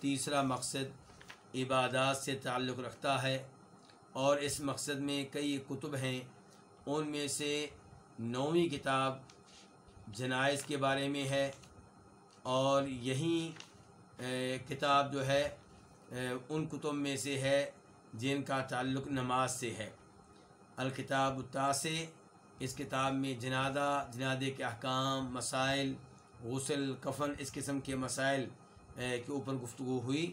تیسرا مقصد عبادات سے تعلق رکھتا ہے اور اس مقصد میں کئی کتب ہیں۔ ان میں سے نویں کتاب جنائز کے بارے میں ہے اور یہی کتاب جو ہے ان کتب میں سے ہے جن کا تعلق نماز سے ہے۔ الکتاب التاسع، اس کتاب میں جنادہ جنادے کے احکام، مسائل، غسل، کفن، اس قسم کے مسائل کے اوپر گفتگو ہوئی۔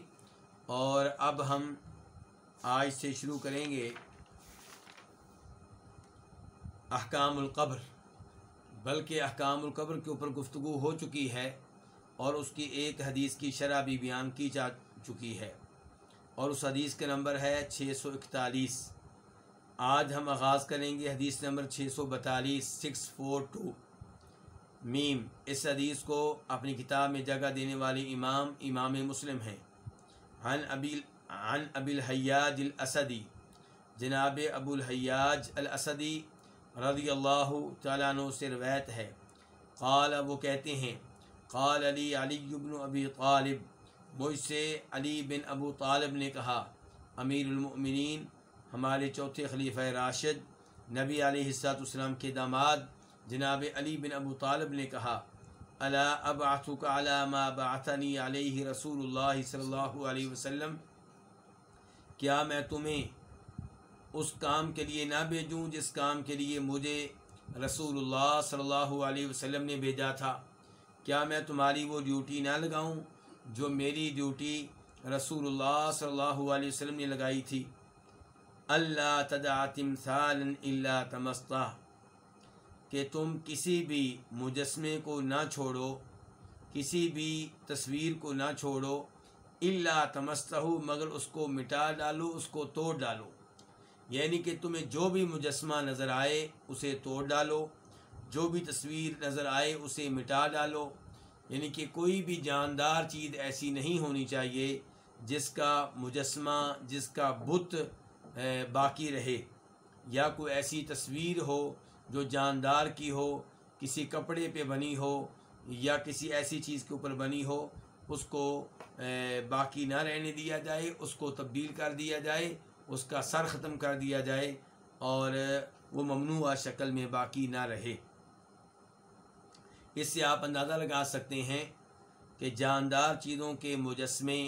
اور اب ہم آج سے شروع کریں گے احکام القبر۔ بلکہ احکام القبر کے اوپر گفتگو ہو چکی ہے اور اس کی ایک حدیث کی شرح بھی بیان کی جا چکی ہے۔ اور اس حدیث کا نمبر ہے چھ سو اکتالیس۔ آج ہم آغاز کریں گے حدیث نمبر چھ سو بتالیس، سکس فور ٹو۔ میم، اس حدیث کو اپنی کتاب میں جگہ دینے والے امام امام مسلم ہیں۔ عن ابی عن ابی الحیاج الاسدی، جناب ابو الحیاج الاسدی رضی اللہ تعالیٰ عنہ سے روایت ہے۔ قال، وہ کہتے ہیں، قال علی علی بن ابی طالب۔ مجھ سے علی بن ابو طالب نے کہا، امیر المؤمنین، ہمارے چوتھے خلیفہ راشد، نبی علیہ السلاۃ والسلام کے داماد جناب علی بن ابو طالب نے کہا اللہ اب آتھک علامہ بعثنی علیہ رسول اللہ صلی اللہ علیہ وسلم؟ کیا میں تمہیں اس کام کے لیے نہ بھیجوں جس کام کے لیے مجھے رسول اللہ صلی اللہ علیہ وسلم نے بھیجا تھا؟ کیا میں تمہاری وہ ڈیوٹی نہ لگاؤں جو میری ڈیوٹی رسول اللہ صلی اللہ علیہ وسلم نے لگائی تھی؟ اللہ تدع تمثالا اللہ تمستہ کہ تم کسی بھی مجسمے کو نہ چھوڑو، کسی بھی تصویر کو نہ چھوڑو اللہ تمستہ مگر اس کو مٹا ڈالو، اس کو توڑ ڈالو۔ یعنی کہ تمہیں جو بھی مجسمہ نظر آئے، اسے توڑ ڈالو۔ جو بھی تصویر نظر آئے، اسے مٹا ڈالو۔ یعنی کہ کوئی بھی جاندار چیز ایسی نہیں ہونی چاہیے جس کا مجسمہ، جس کا بت باقی رہے۔ یا کوئی ایسی تصویر ہو جو جاندار کی ہو، کسی کپڑے پہ بنی ہو یا کسی ایسی چیز کے اوپر بنی ہو، اس کو باقی نہ رہنے دیا جائے، اس کو تبدیل کر دیا جائے، اس کا سر ختم کر دیا جائے اور وہ ممنوع شکل میں باقی نہ رہے۔ اس سے آپ اندازہ لگا سکتے ہیں کہ جاندار چیزوں کے مجسمے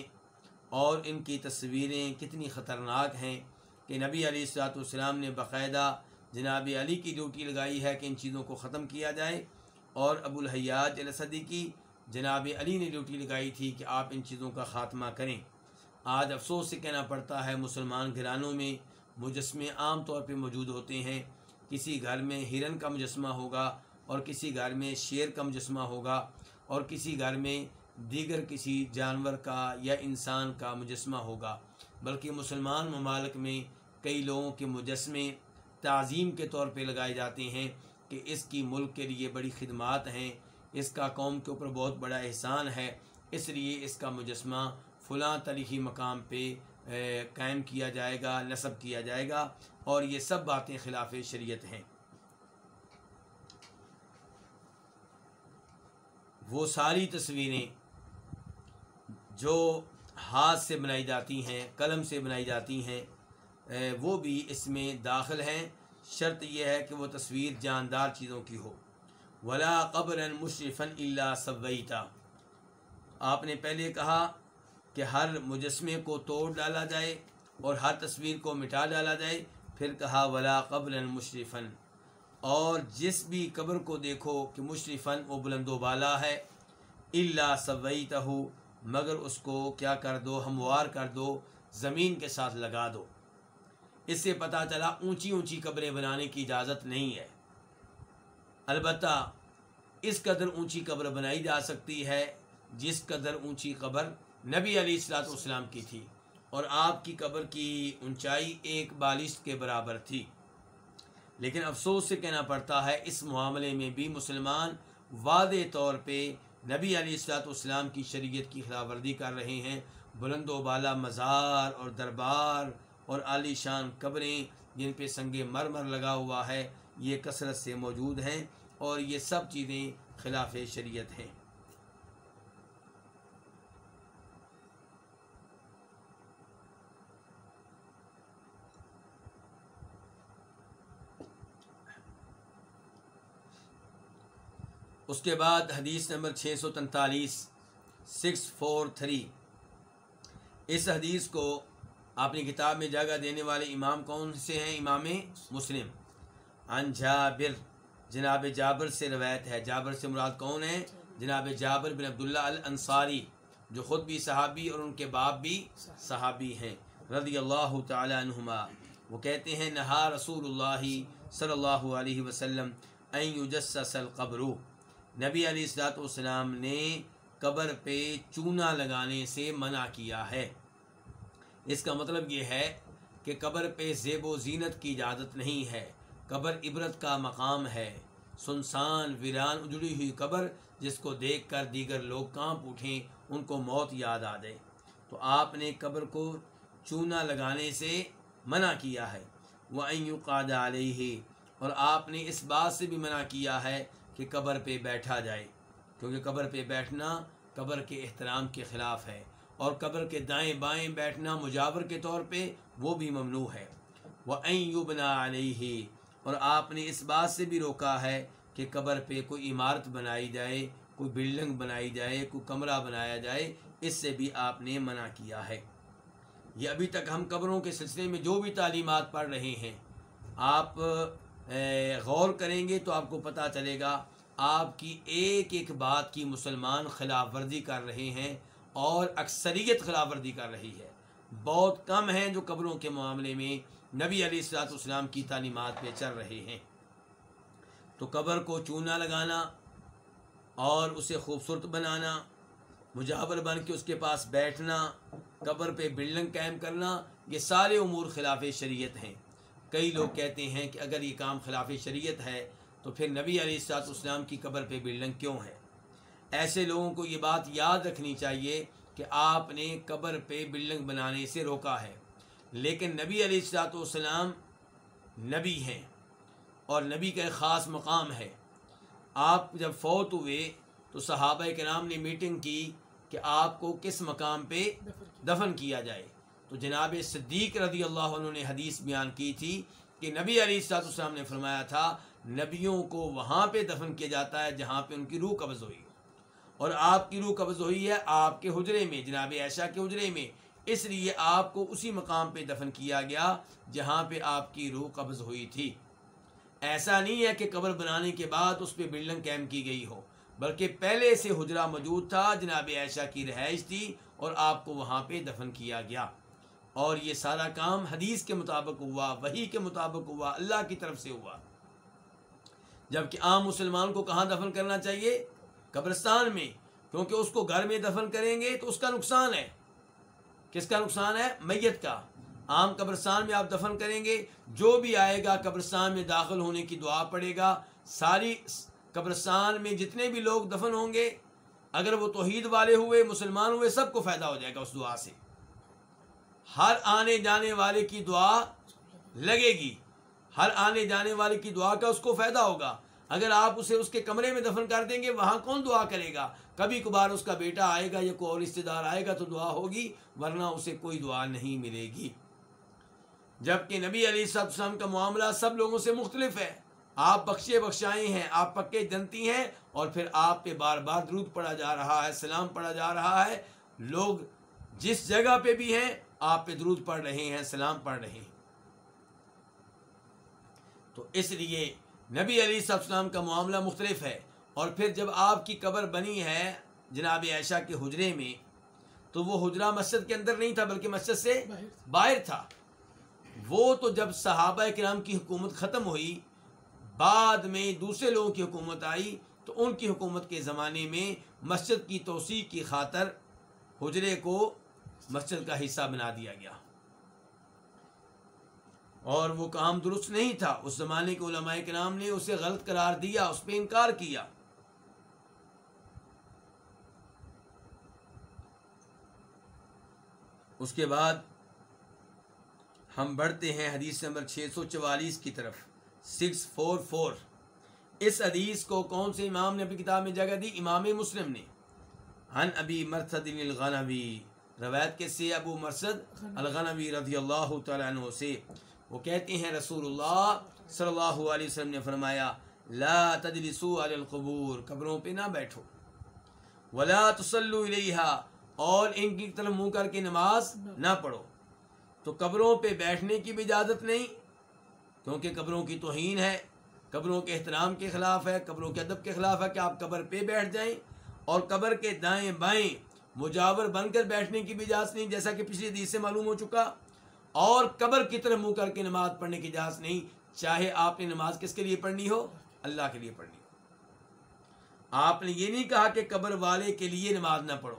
اور ان کی تصویریں کتنی خطرناک ہیں کہ نبی علیہ السلاۃ والسلام نے باقاعدہ جناب علی کی ڈیوٹی لگائی ہے کہ ان چیزوں کو ختم کیا جائے اور ابو الحیاج الصدی کی جناب علی نے ڈیوٹی لگائی تھی کہ آپ ان چیزوں کا خاتمہ کریں۔ آج افسوس سے کہنا پڑتا ہے مسلمان گھرانوں میں مجسمے عام طور پہ موجود ہوتے ہیں۔ کسی گھر میں ہرن کا مجسمہ ہوگا اور کسی گھر میں شیر کا مجسمہ ہوگا اور کسی گھر میں دیگر کسی جانور کا یا انسان کا مجسمہ ہوگا۔ بلکہ مسلمان ممالک میں کئی لوگوں کے مجسمے تعظیم کے طور پہ لگائے جاتے ہیں کہ اس کی ملک کے لیے بڑی خدمات ہیں، اس کا قوم کے اوپر بہت بڑا احسان ہے، اس لیے اس کا مجسمہ فلاں تاریخی مقام پہ قائم کیا جائے گا، نصب کیا جائے گا، اور یہ سب باتیں خلاف شریعت ہیں۔ وہ ساری تصویریں جو ہاتھ سے بنائی جاتی ہیں، قلم سے بنائی جاتی ہیں وہ بھی اس میں داخل ہیں۔ شرط یہ ہے کہ وہ تصویر جاندار چیزوں کی ہو۔ ولا قبر مشرفن اللہ سویتا آپ نے پہلے کہا کہ ہر مجسمے کو توڑ ڈالا جائے اور ہر تصویر کو مٹا ڈالا جائے، پھر کہا ولا قبر مشرفن اور جس بھی قبر کو دیکھو کہ مشرفن وہ بلند و بالا ہے اللہ سویتا ہو مگر اس کو کیا کر دو، ہموار کر دو، زمین کے ساتھ لگا دو۔ اس سے پتہ چلا اونچی اونچی قبریں بنانے کی اجازت نہیں ہے۔ البتہ اس قدر اونچی قبر بنائی جا سکتی ہے جس قدر اونچی قبر نبی علی السلاۃ والسلام کی تھی اور آپ کی قبر کی اونچائی ایک بالش کے برابر تھی۔ لیکن افسوس سے کہنا پڑتا ہے اس معاملے میں بھی مسلمان واضح طور پہ نبی علی السلاۃ والسلام کی شریعت کی خلاف ورزی کر رہے ہیں۔ بلند و بالا مزار اور دربار اور عالی شان قبریں جن پہ سنگ مرمر لگا ہوا ہے، یہ کثرت سے موجود ہیں اور یہ سب چیزیں خلاف شریعت ہیں۔ اس کے بعد حدیث نمبر چھ سو تینتالیس، سکس فور تھری۔ اس حدیث کو اپنی کتاب میں جگہ دینے والے امام کون سے ہیں؟ امام مسلم۔ ان جابر۔ جناب جابر سے روایت ہے۔ جابر سے مراد کون ہے جناب جابر بن عبداللہ الانصاری، جو خود بھی صحابی اور ان کے باپ بھی صحابی ہیں۔ رضی اللہ تعالی عنہما۔ وہ کہتے ہیں، نہا رسول اللہ صلی اللہ علیہ وسلم القبر۔ نبی علیہ السلاۃ والسلام نے قبر پہ چونا لگانے سے منع کیا ہے۔ اس کا مطلب یہ ہے کہ قبر پہ زیب و زینت کی اجازت نہیں ہے۔ قبر عبرت کا مقام ہے۔ سنسان ویران اجڑی ہوئی قبر جس کو دیکھ کر دیگر لوگ کانپ اٹھیں، ان کو موت یاد آ جائے تو آپ نے قبر کو چونا لگانے سے منع کیا ہے۔ وہ قاد علیہ اور آپ نے اس بات سے بھی منع کیا ہے کہ قبر پہ بیٹھا جائے۔ کیونکہ قبر پہ بیٹھنا قبر کے احترام کے خلاف ہے۔ اور قبر کے دائیں بائیں بیٹھنا مجاور کے طور پہ وہ بھی ممنوع ہے۔ وہ این بنا علیہ اور آپ نے اس بات سے بھی روکا ہے کہ قبر پہ کوئی عمارت بنائی جائے، کوئی بلڈنگ بنائی جائے، کوئی کمرہ بنایا جائے، اس سے بھی آپ نے منع کیا ہے۔ یہ ابھی تک ہم قبروں کے سلسلے میں جو بھی تعلیمات پڑھ رہے ہیں، آپ غور کریں گے تو آپ کو پتہ چلے گا، آپ کی ایک ایک بات کی مسلمان خلاف ورزی کر رہے ہیں۔ اور اکثریت خلاف ورزی کر رہی ہے۔ بہت کم ہیں جو قبروں کے معاملے میں نبی علی السلاط اسلام کی تعلیمات پہ چل رہے ہیں۔ تو قبر کو چونا لگانا اور اسے خوبصورت بنانا، مجاور بن کے اس کے پاس بیٹھنا، قبر پہ بلڈنگ قائم کرنا، یہ سارے امور خلاف شریعت ہیں۔ کئی لوگ کہتے ہیں کہ اگر یہ کام خلاف شریعت ہے تو پھر نبی علیہ السلاط اسلام کی قبر پہ بلڈنگ کیوں ہے؟ ایسے لوگوں کو یہ بات یاد رکھنی چاہیے کہ آپ نے قبر پہ بلڈنگ بنانے سے روکا ہے۔ لیکن نبی علیہ السلاۃ والسلام نبی ہیں اور نبی کا ایک خاص مقام ہے۔ آپ جب فوت ہوئے تو صحابہ کے نام نے میٹنگ کی کہ آپ کو کس مقام پہ دفن کیا جائے۔ تو جناب صدیق رضی اللہ عنہ نے حدیث بیان کی تھی کہ نبی علیہ السلاط والسلام نے فرمایا تھا، نبیوں کو وہاں پہ دفن کیا جاتا ہے جہاں پہ ان کی روح قبض ہوئی۔ اور آپ کی روح قبض ہوئی ہے آپ کے حجرے میں، جناب عائشہ کے حجرے میں۔ اس لیے آپ کو اسی مقام پہ دفن کیا گیا جہاں پہ آپ کی روح قبض ہوئی تھی۔ ایسا نہیں ہے کہ قبر بنانے کے بعد اس پہ بلڈنگ کیمپ کی گئی ہو، بلکہ پہلے سے حجرہ موجود تھا، جناب عائشہ کی رہائش تھی اور آپ کو وہاں پہ دفن کیا گیا۔ اور یہ سارا کام حدیث کے مطابق ہوا وہی کے مطابق ہوا، اللہ کی طرف سے ہوا۔ جبکہ عام مسلمان کو کہاں دفن کرنا چاہیے؟ قبرستان میں، کیونکہ اس کو گھر میں دفن کریں گے تو اس کا نقصان ہے۔ کس کا نقصان ہے؟ میت کا۔ عام قبرستان میں آپ دفن کریں گے، جو بھی آئے گا قبرستان میں داخل ہونے کی دعا پڑے گا۔ ساری قبرستان میں جتنے بھی لوگ دفن ہوں گے، اگر وہ توحید والے ہوئے، مسلمان ہوئے، سب کو فائدہ ہو جائے گا اس دعا سے۔ ہر آنے جانے والے کی دعا لگے گی۔ ہر آنے جانے والے کی دعا کا اس کو فائدہ ہوگا۔ اگر آپ اسے اس کے کمرے میں دفن کر دیں گے، وہاں کون دعا کرے گا؟ کبھی کبھار اس کا بیٹا آئے گا یا کوئی اور رشتے دار آئے گا تو دعا ہوگی، ورنہ اسے کوئی دعا نہیں ملے گی۔ جبکہ نبی علی صاحب السلام کا معاملہ سب لوگوں سے مختلف ہے۔ آپ بخشے بخشائے ہیں، آپ پکے جنتی ہیں اور پھر آپ پہ بار بار درود پڑا جا رہا ہے، سلام پڑا جا رہا ہے۔ لوگ جس جگہ پہ بھی ہیں، آپ پہ درود پڑھ رہے ہیں، سلام پڑھ رہے ہیں۔ تو اس لیے نبی علی صاحب السلام کا معاملہ مختلف ہے۔ اور پھر جب آپ کی قبر بنی ہے جناب عائشہ کے حجرے میں، تو وہ حجرہ مسجد کے اندر نہیں تھا، بلکہ مسجد سے باہر تھا۔ وہ تو جب صحابہ کرام کی حکومت ختم ہوئی، بعد میں دوسرے لوگوں کی حکومت آئی، تو ان کی حکومت کے زمانے میں مسجد کی توسیع کی خاطر حجرے کو مسجد کا حصہ بنا دیا گیا۔ اور وہ کام درست نہیں تھا۔ اس زمانے کے علماء کے نام نے اسے غلط قرار دیا، اس پہ انکار کیا۔ اس کے بعد ہم بڑھتے ہیں حدیث نمبر چھ سو چوالیس کی طرف۔ Six four four. اس حدیث کو کون سے امام نے اپنی کتاب میں جگہ دی؟ امام مسلم نے۔ ہن ابی مرسد الغنوی۔ روایت کے سے ابو مرسد الغنوی رضی اللہ تعالیٰ عنہ سے۔ وہ کہتے ہیں رسول اللہ صلی اللہ علیہ وسلم نے فرمایا، لا تجلسوا علی القبور، قبروں پہ نہ بیٹھو۔ ولا تسلو الیہا اور ان کی طرف منہ کر کے نماز نہ پڑھو۔ تو قبروں پہ بیٹھنے کی بھی اجازت نہیں، کیونکہ قبروں کی توہین ہے، قبروں کے احترام کے خلاف ہے، قبروں کے ادب کے خلاف ہے کہ آپ قبر پہ بیٹھ جائیں۔ اور قبر کے دائیں بائیں مجاور بن کر بیٹھنے کی بھی اجازت نہیں، جیسا کہ پچھلی حدیث سے معلوم ہو چکا۔ اور قبر کی طرف منہ کر کے نماز پڑھنے کی اجازت نہیں۔ چاہے آپ نے نماز کس کے لیے پڑھنی ہو؟ اللہ کے لیے پڑھنی ہو۔ آپ نے یہ نہیں کہا کہ قبر والے کے لیے نماز نہ پڑھو۔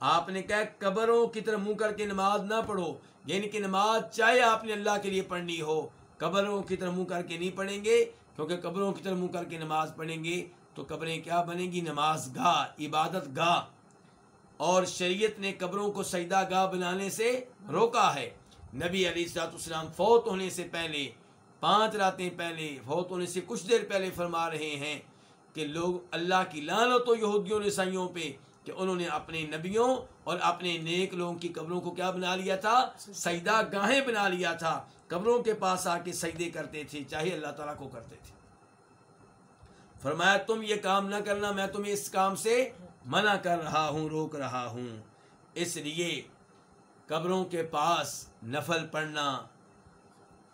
آپ نے کہا قبروں کی طرف منہ کر کے نماز نہ پڑھو۔ یعنی کہ نماز چاہے آپ نے اللہ کے لیے پڑھنی ہو، قبروں کی طرف منہ کر کے نہیں پڑھیں گے۔ کیونکہ قبروں کی طرف منہ کر کے نماز پڑھیں گے تو قبریں کیا بنیں گی؟ نماز گاہ، عبادت گاہ۔ اور شریعت نے قبروں کو سجدہ گاہ بنانے سے روکا ہے۔ نبی علی سات اسلام فوت ہونے سے پہلے، پانچ راتیں پہلے، فوت ہونے سے کچھ دیر پہلے فرما رہے ہیں کہ لوگ اللہ کی لانت و یہودیوں عیسائیوں پہ کہ انہوں نے اپنے نبیوں اور اپنے نیک لوگوں کی قبروں کو کیا بنا لیا تھا؟ سجدہ گاہیں بنا لیا تھا۔ قبروں کے پاس آ کے سجدے کرتے تھے، چاہے اللہ تعالیٰ کو کرتے تھے۔ فرمایا، تم یہ کام نہ کرنا، میں تمہیں اس کام سے منع کر رہا ہوں، روک رہا ہوں۔ اس لیے قبروں کے پاس نفل پڑھنا،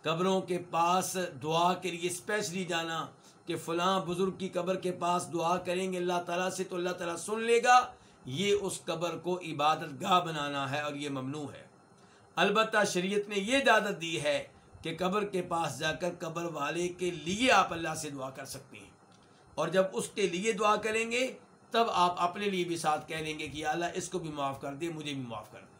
قبروں کے پاس دعا کے لیے اسپیشلی جانا کہ فلاں بزرگ کی قبر کے پاس دعا کریں گے، اللہ تعالیٰ سے تو اللہ تعالیٰ سن لے گا۔ یہ اس قبر کو عبادت گاہ بنانا ہے اور یہ ممنوع ہے۔ البتہ شریعت نے یہ اجازت دی ہے کہ قبر کے پاس جا کر قبر والے کے لیے آپ اللہ سے دعا کر سکتے ہیں۔ اور جب اس کے لیے دعا کریں گے تب آپ اپنے لیے بھی ساتھ کہہ دیں گے کہ اللہ اس کو بھی معاف کر دے، مجھے بھی معاف کر دے۔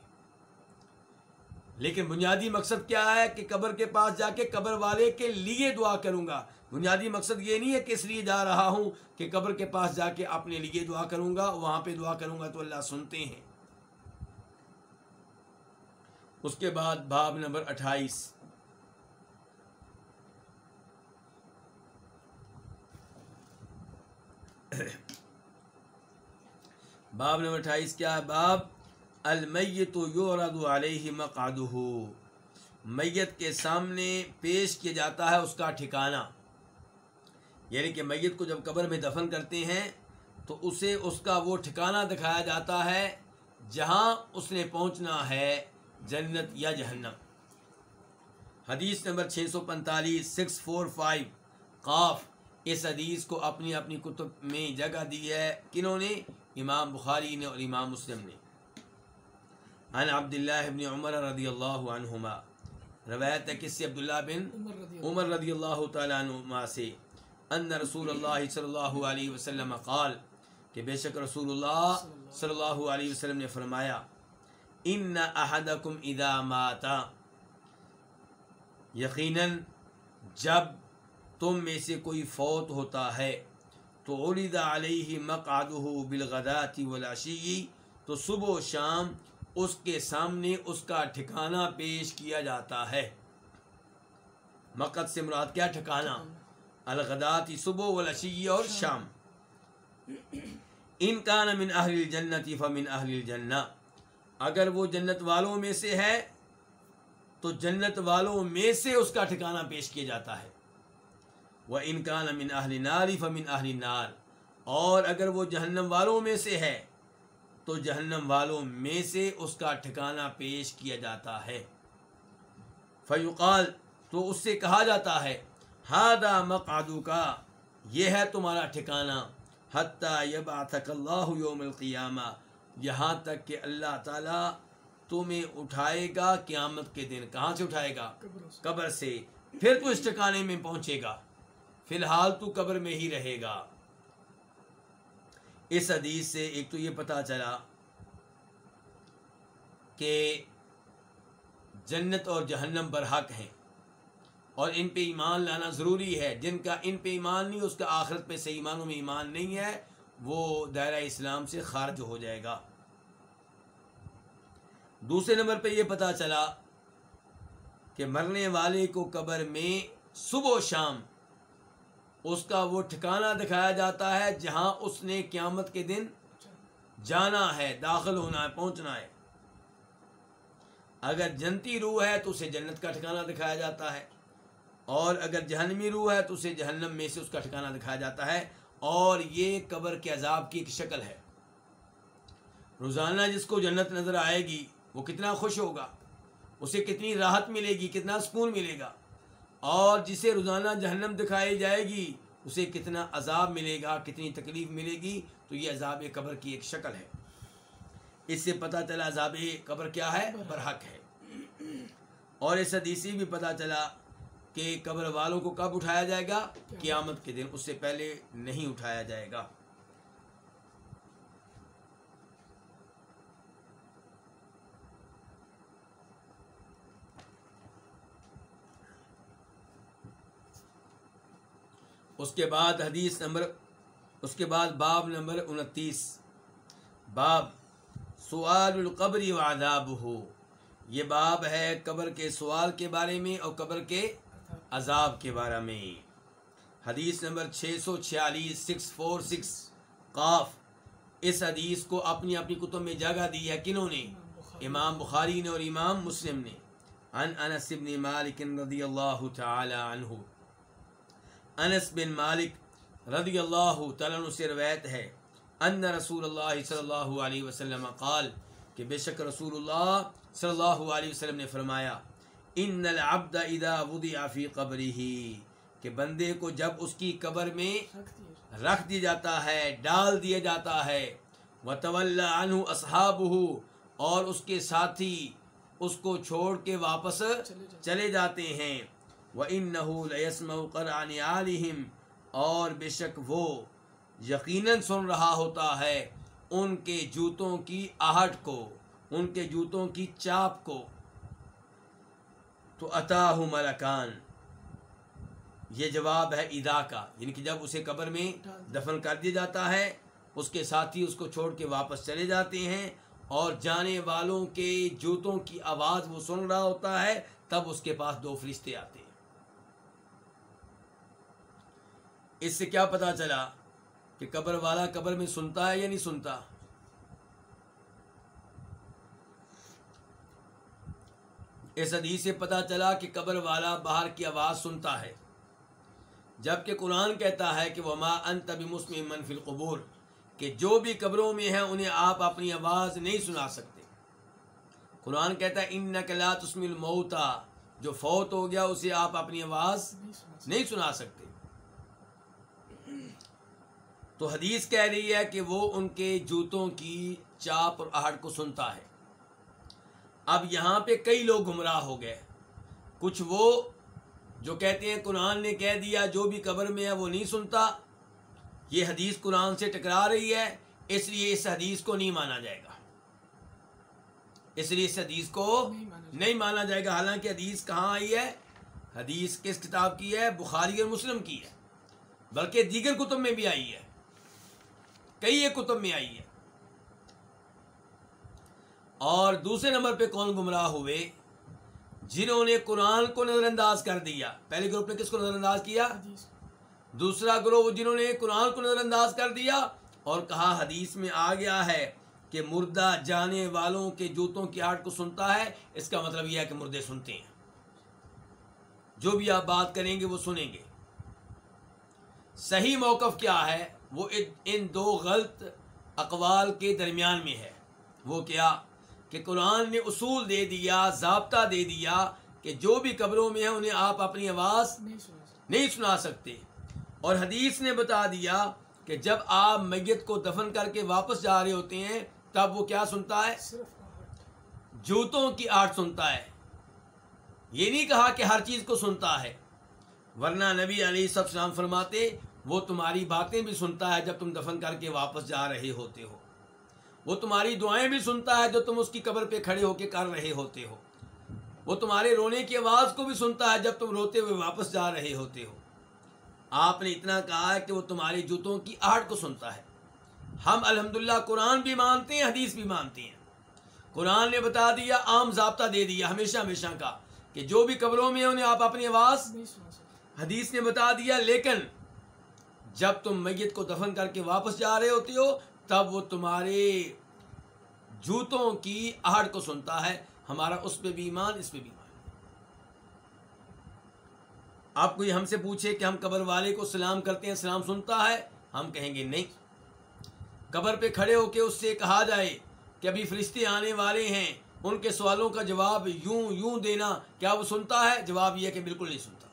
لیکن بنیادی مقصد کیا ہے کہ قبر کے پاس جا کے قبر والے کے لیے دعا کروں گا۔ بنیادی مقصد یہ نہیں ہے کہ اس لیے جا رہا ہوں کہ قبر کے پاس جا کے اپنے لیے دعا کروں گا، وہاں پہ دعا کروں گا تو اللہ سنتے ہیں۔ اس کے بعد باب نمبر اٹھائیس۔ باب نمبر اٹھائیس کیا ہے؟ باب المیت یورد علیہ مقعدہ میت کے سامنے پیش کیا جاتا ہے اس کا ٹھکانہ۔ یعنی کہ میت کو جب قبر میں دفن کرتے ہیں، تو اسے اس کا وہ ٹھکانہ دکھایا جاتا ہے جہاں اس نے پہنچنا ہے جنت یا جہنم۔ حدیث نمبر چھ سو پینتالیس، سکس فور فائیو۔ قاف، اس حدیث کو اپنی اپنی کتب میں جگہ دی ہے۔ کنہوں نے؟ امام بخاری نے اور امام مسلم نے۔ عن عبداللہ ابن عمر رضی اللہ عنہما۔ روایت ہے کس سے عبداللہ بن عمر رضی اللہ تعالیٰ عنہما سے۔ ان رسول اللہ صلی اللہ علیہ وسلم قال کہ بے شک رسول اللہ صلی اللہ علیہ وسلم نے فرمایا، ان احدکم اذا ماتا یقیناً جب تم میں سے کوئی فوت ہوتا ہے تو علیدہ علیہ مقعدہ بالغداتی والعشی تو صبح و شام اس کے سامنے اس کا ٹھکانہ پیش کیا جاتا ہے۔ مقد سے مراد کیا ٹھکانہ؟ الغداتی صبح والعشی اور شام۔ ان کا من اہل الجنتی فمن اہل الجنہ۔ اگر وہ جنت والوں میں سے ہے تو جنت والوں میں سے اس کا ٹھکانہ پیش کیا جاتا ہے۔ وہ ان کا من اہل ناری فمن اہل نار اور اگر وہ جہنم والوں میں سے ہے تو جہنم والوں میں سے اس کا ٹھکانہ پیش کیا جاتا ہے۔ فیوقال تو اس سے کہا جاتا ہے ہادہ مقادو کا یہ ہے تمہارا ٹھکانہ حتیٰ یبعثک اللہ یوم القیامہ یہاں تک کہ اللہ تعالیٰ تمہیں اٹھائے گا قیامت کے دن کہاں سے اٹھائے گا؟ قبر سے۔ پھر تو اس ٹھکانے میں پہنچے گا۔ فی الحال تو قبر میں ہی رہے گا۔ اس حدیث سے ایک تو یہ پتا چلا کہ جنت اور جہنم برحق ہیں اور ان پہ ایمان لانا ضروری ہے۔ جن کا ان پہ ایمان نہیں، اس کا آخرت پہ سے ایمانوں میں ایمان نہیں ہے، وہ دائرہ اسلام سے خارج ہو جائے گا۔ دوسرے نمبر پہ یہ پتا چلا کہ مرنے والے کو قبر میں صبح و شام اس کا وہ ٹھکانہ دکھایا جاتا ہے جہاں اس نے قیامت کے دن جانا ہے، داخل ہونا ہے، پہنچنا ہے۔ اگر جنتی روح ہے تو اسے جنت کا ٹھکانہ دکھایا جاتا ہے، اور اگر جہنمی روح ہے تو اسے جہنم میں سے اس کا ٹھکانہ دکھایا جاتا ہے، اور یہ قبر کے عذاب کی ایک شکل ہے۔ روزانہ جس کو جنت نظر آئے گی، وہ کتنا خوش ہوگا، اسے کتنی راحت ملے گی، کتنا سکون ملے گا۔ اور جسے روزانہ جہنم دکھائی جائے گی، اسے کتنا عذاب ملے گا، کتنی تکلیف ملے گی، تو یہ عذاب قبر کی ایک شکل ہے۔ اس سے پتہ چلا عذاب قبر کیا ہے؟ برحق ہے۔ اور اس حدیثی بھی پتہ چلا کہ قبر والوں کو کب اٹھایا جائے گا؟ قیامت کے دن، اس سے پہلے نہیں اٹھایا جائے گا۔ اس کے بعد حدیث نمبر، اس کے بعد باب نمبر انتیس۔ باب، سوال القبر و عذاب ہو یہ باب ہے قبر کے سوال کے بارے میں اور قبر کے عذاب کے بارے میں۔ حدیث نمبر چھ سو چھیالیس، سکس فور سکس، قاف۔ اس حدیث کو اپنی اپنی کتب میں جگہ دی ہے کنہوں نے؟ امام بخاری نے اور امام مسلم نے۔ ان انس بن مالک رضی اللہ تعالی عنہ۔ انس بن مالک رضی اللہ تعالیٰ عنہ سے روایت ہے، ان رسول اللہ صلی اللہ علیہ وسلم قال کہ بے شک رسول اللہ صلی اللہ علیہ وسلم نے فرمایا، ان العبد اذا وضع فی قبره کہ بندے کو جب اس کی قبر میں رکھ دیا جاتا ہے، ڈال دیا جاتا ہے، وتولى عنه اصحابه اور اس کے ساتھی اس کو چھوڑ کے واپس چلے جاتے ہیں۔ وَإِنَّهُ لَيَسْمَعُ قَرْعَنِ عَالِهِمْ اور بے شک وہ یقیناً سن رہا ہوتا ہے ان کے جوتوں کی آہٹ کو، ان کے جوتوں کی چاپ کو۔ تو اتاہ ملکان۔ یہ جواب ہے ادا کا یعنی کہ جب اسے قبر میں دفن کر دیا جاتا ہے، اس کے ساتھی اس کو چھوڑ کے واپس چلے جاتے ہیں۔ اور جانے والوں کے جوتوں کی آواز وہ سن رہا ہوتا ہے، تب اس کے پاس دو فرشتے آتے ہیں۔ اس سے کیا پتا چلا کہ قبر والا قبر میں سنتا ہے یا نہیں سنتا؟ اس حدیث سے پتا چلا کہ قبر والا باہر کی آواز سنتا ہے، جبکہ قرآن کہتا ہے کہ وہ ماں ان تبھی مسلم منفی القبور، کہ جو بھی قبروں میں ہیں انہیں آپ اپنی آواز نہیں سنا سکتے۔ قرآن کہتا ہے ان نقلا تسم الموتا جو فوت ہو گیا اسے آپ اپنی آواز نہیں سنا سکتے۔ تو حدیث کہہ رہی ہے کہ وہ ان کے جوتوں کی چاپ اور آہٹ کو سنتا ہے۔ اب یہاں پہ کئی لوگ گمراہ ہو گئے۔ کچھ وہ جو کہتے ہیں قرآن نے کہہ دیا، جو بھی قبر میں ہے وہ نہیں سنتا۔ یہ حدیث قرآن سے ٹکرا رہی ہے، اس لیے اس حدیث کو نہیں مانا جائے گا۔ اس لیے اس حدیث کو نہیں مانا جائے گا۔ حالانکہ حدیث کہاں آئی ہے؟ حدیث کس کتاب کی ہے؟ بخاری اور مسلم کی ہے۔ بلکہ دیگر کتب میں بھی آئی ہے۔ کئی ایک کتب میں آئی ہے۔ اور دوسرے نمبر پہ کون گمراہ ہوئے؟ جنہوں نے قرآن کو نظر انداز کر دیا۔ پہلے گروپ نے کس کو نظر انداز کیا دوسرا گروہ جنہوں نے قرآن کو نظر انداز کر دیا اور کہا حدیث میں آ گیا ہے کہ مردہ جانے والوں کے جوتوں کی آٹ کو سنتا ہے۔ اس کا مطلب یہ ہے کہ مردے سنتے ہیں۔ جو بھی آپ بات کریں گے وہ سنیں گے۔ صحیح موقف کیا ہے؟ وہ ان- دو غلط اقوال کے درمیان میں ہے۔ وہ کیا؟ کہ قرآن نے اصول دے دیا ضابطہ دے دیا کہ جو بھی قبروں میں ہیں انہیں آپ اپنی آواز نہیں سنا سکتے۔ اور حدیث نے بتا دیا کہ جب آپ میت کو دفن کر کے واپس جا رہے ہوتے ہیں تب وہ کیا سنتا ہے؟ جوتوں کی آٹ سنتا ہے۔ یہ نہیں کہا کہ ہر چیز کو سنتا ہے۔ ورنہ نبی علی سب سلام فرماتے وہ تمہاری باتیں بھی سنتا ہے جب تم دفن کر کے واپس جا رہے ہوتے ہو۔ وہ تمہاری دعائیں بھی سنتا ہے جو تم اس کی قبر پہ کھڑے ہو کے کر رہے ہوتے ہو۔ وہ تمہارے رونے کی آواز کو بھی سنتا ہے جب تم روتے ہوئے واپس جا رہے ہوتے ہو۔ آپ نے اتنا کہا ہے کہ وہ تمہاری جوتوں کی آہٹ کو سنتا ہے۔ ہم الحمدللہ قرآن بھی مانتے ہیں حدیث بھی مانتے ہیں۔ قرآن نے بتا دیا عام ضابطہ دے دیا ہمیشہ ہمیشہ کا کہ جو بھی قبروں میں ہیں انہیں آپ اپنی آواز حدیث نے بتا دیا لیکن جب تم میت کو دفن کر کے واپس جا رہے ہوتے ہو، تب وہ تمہارے جوتوں کی آہٹ کو سنتا ہے۔ ہمارا اس پہ بھی ایمان، اس پہ بھی ایمان۔ آپ کوئی ہم سے پوچھے کہ ہم قبر والے کو سلام کرتے ہیں، سلام سنتا ہے، ہم کہیں گے نہیں۔ قبر پہ کھڑے ہو کے اس سے کہا جائے کہ ابھی فرشتے آنے والے ہیں۔ ان کے سوالوں کا جواب یوں یوں دینا۔ کیا وہ سنتا ہے؟ جواب یہ کہ بالکل نہیں سنتا۔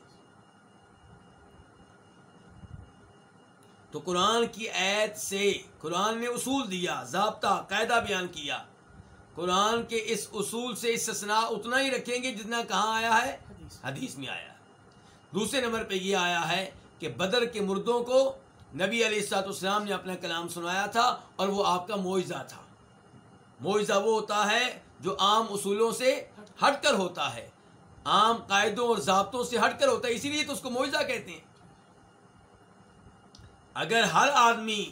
تو قرآن کی عید سے قرآن نے اصول دیا ضابطہ قاعدہ بیان کیا۔ قرآن کے اس اصول سے استثناء اتنا ہی رکھیں گے جتنا کہاں آیا ہے؟ حدیث۔ میں آیا۔ دوسرے نمبر پہ یہ آیا ہے کہ بدر کے مردوں کو نبی علیہ السلاط اسلام نے اپنا کلام سنایا تھا اور وہ آپ کا معجزہ تھا۔ معجزہ وہ ہوتا ہے جو عام اصولوں سے ہٹ کر ہوتا ہے۔ عام قاعدوں اور ضابطوں سے ہٹ کر ہوتا ہے اسی لیے تو اس کو معجزہ کہتے ہیں۔ اگر ہر آدمی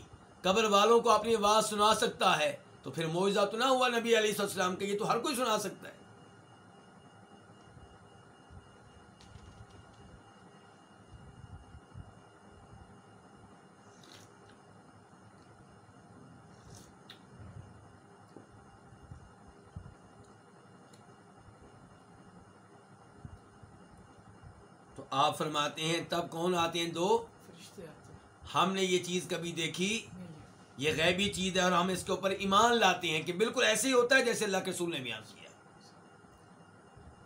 قبر والوں کو اپنی آواز سنا سکتا ہے، تو پھر معجزہ تو نہ ہوا نبی علیہ السلام کے، یہ تو ہر کوئی سنا سکتا ہے۔ تو آپ فرماتے ہیں، تب کون آتے ہیں دو؟ ہم نے یہ چیز کبھی دیکھی؟ یہ غیبی چیز ہے اور ہم اس کے اوپر ایمان لاتے ہیں کہ بالکل ایسے ہی ہوتا ہے جیسے اللہ کے رسول نے بیان کیا۔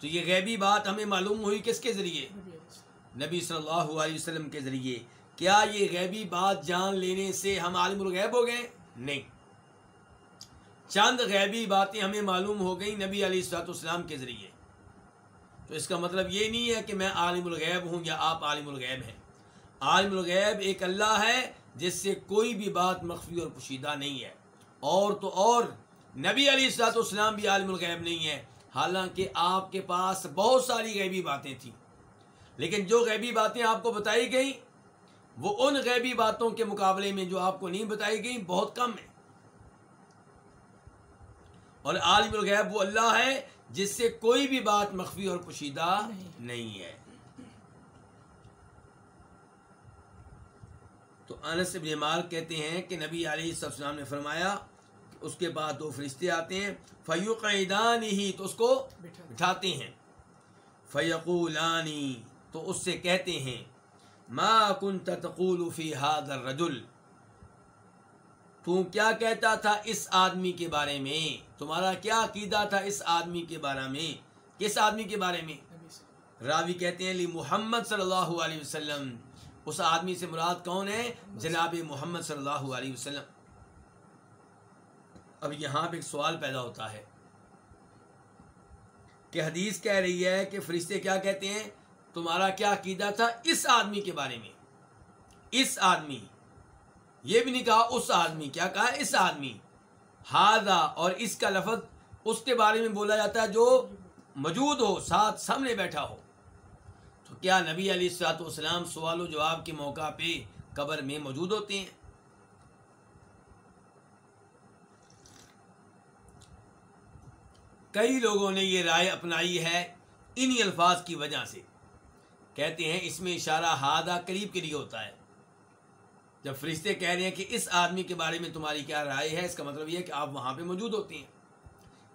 تو یہ غیبی بات ہمیں معلوم ہوئی کس کے ذریعے؟ نبی صلی اللہ علیہ وسلم کے ذریعے۔ کیا یہ غیبی بات جان لینے سے ہم عالم الغیب ہو گئے؟ نہیں۔ چند غیبی باتیں ہمیں معلوم ہو گئیں نبی علیہ السلاط والسلام کے ذریعے۔ تو اس کا مطلب یہ نہیں ہے کہ میں عالم الغیب ہوں یا آپ عالم الغیب ہیں۔ عالم الغیب ایک اللہ ہے جس سے کوئی بھی بات مخفی اور پوشیدہ نہیں ہے۔ اور تو اور نبی علیہ السلاط والسلام بھی عالم الغیب نہیں ہے حالانکہ آپ کے پاس بہت ساری غیبی باتیں تھیں۔ لیکن جو غیبی باتیں آپ کو بتائی گئیں وہ ان غیبی باتوں کے مقابلے میں جو آپ کو نہیں بتائی گئیں بہت کم ہیں۔ اور عالم الغیب وہ اللہ ہے جس سے کوئی بھی بات مخفی اور پوشیدہ۔ نہیں ہے۔ انس بن مالک کہتے ہیں کہ نبی علیہ السلام نے فرمایا اس کے بعد دو فرشتے آتے ہیں فیوقیدان ہی تو اس کو بٹھا بٹھاتے ہیں۔ فیقولانی تو اس سے کہتے ہیں ما كنت تقول فی هذا الرجل۔ تو کیا کہتا تھا اس آدمی کے بارے میں؟ تمہارا کیا عقیدہ تھا اس آدمی کے بارے میں؟ کس آدمی کے بارے میں؟ راوی کہتے ہیں لی محمد صلی اللہ علیہ وسلم۔ اس آدمی سے مراد کون ہے؟ جناب محمد صلی اللہ علیہ وسلم۔ اب یہاں پہ ایک سوال پیدا ہوتا ہے کہ حدیث کہہ رہی ہے کہ فرشتے کیا کہتے ہیں؟ تمہارا کیا عقیدہ تھا اس آدمی کے بارے میں؟ اس آدمی، یہ بھی نہیں کہا اس آدمی، کیا کہا اس آدمی؟ ہاضا اور اس کا لفظ اس کے بارے میں بولا جاتا ہے جو موجود ہو، ساتھ سامنے بیٹھا ہو۔ کیا نبی علیہ السلاط والسلام سوال و جواب کے موقع پہ قبر میں موجود ہوتے ہیں؟ کئی لوگوں نے یہ رائے اپنائی ہے انہی الفاظ کی وجہ سے۔ کہتے ہیں اس میں اشارہ ہادہ قریب کے لیے ہوتا ہے۔ جب فرشتے کہہ رہے ہیں کہ اس آدمی کے بارے میں تمہاری کیا رائے ہے، اس کا مطلب یہ ہے کہ آپ وہاں پہ موجود ہوتے ہیں۔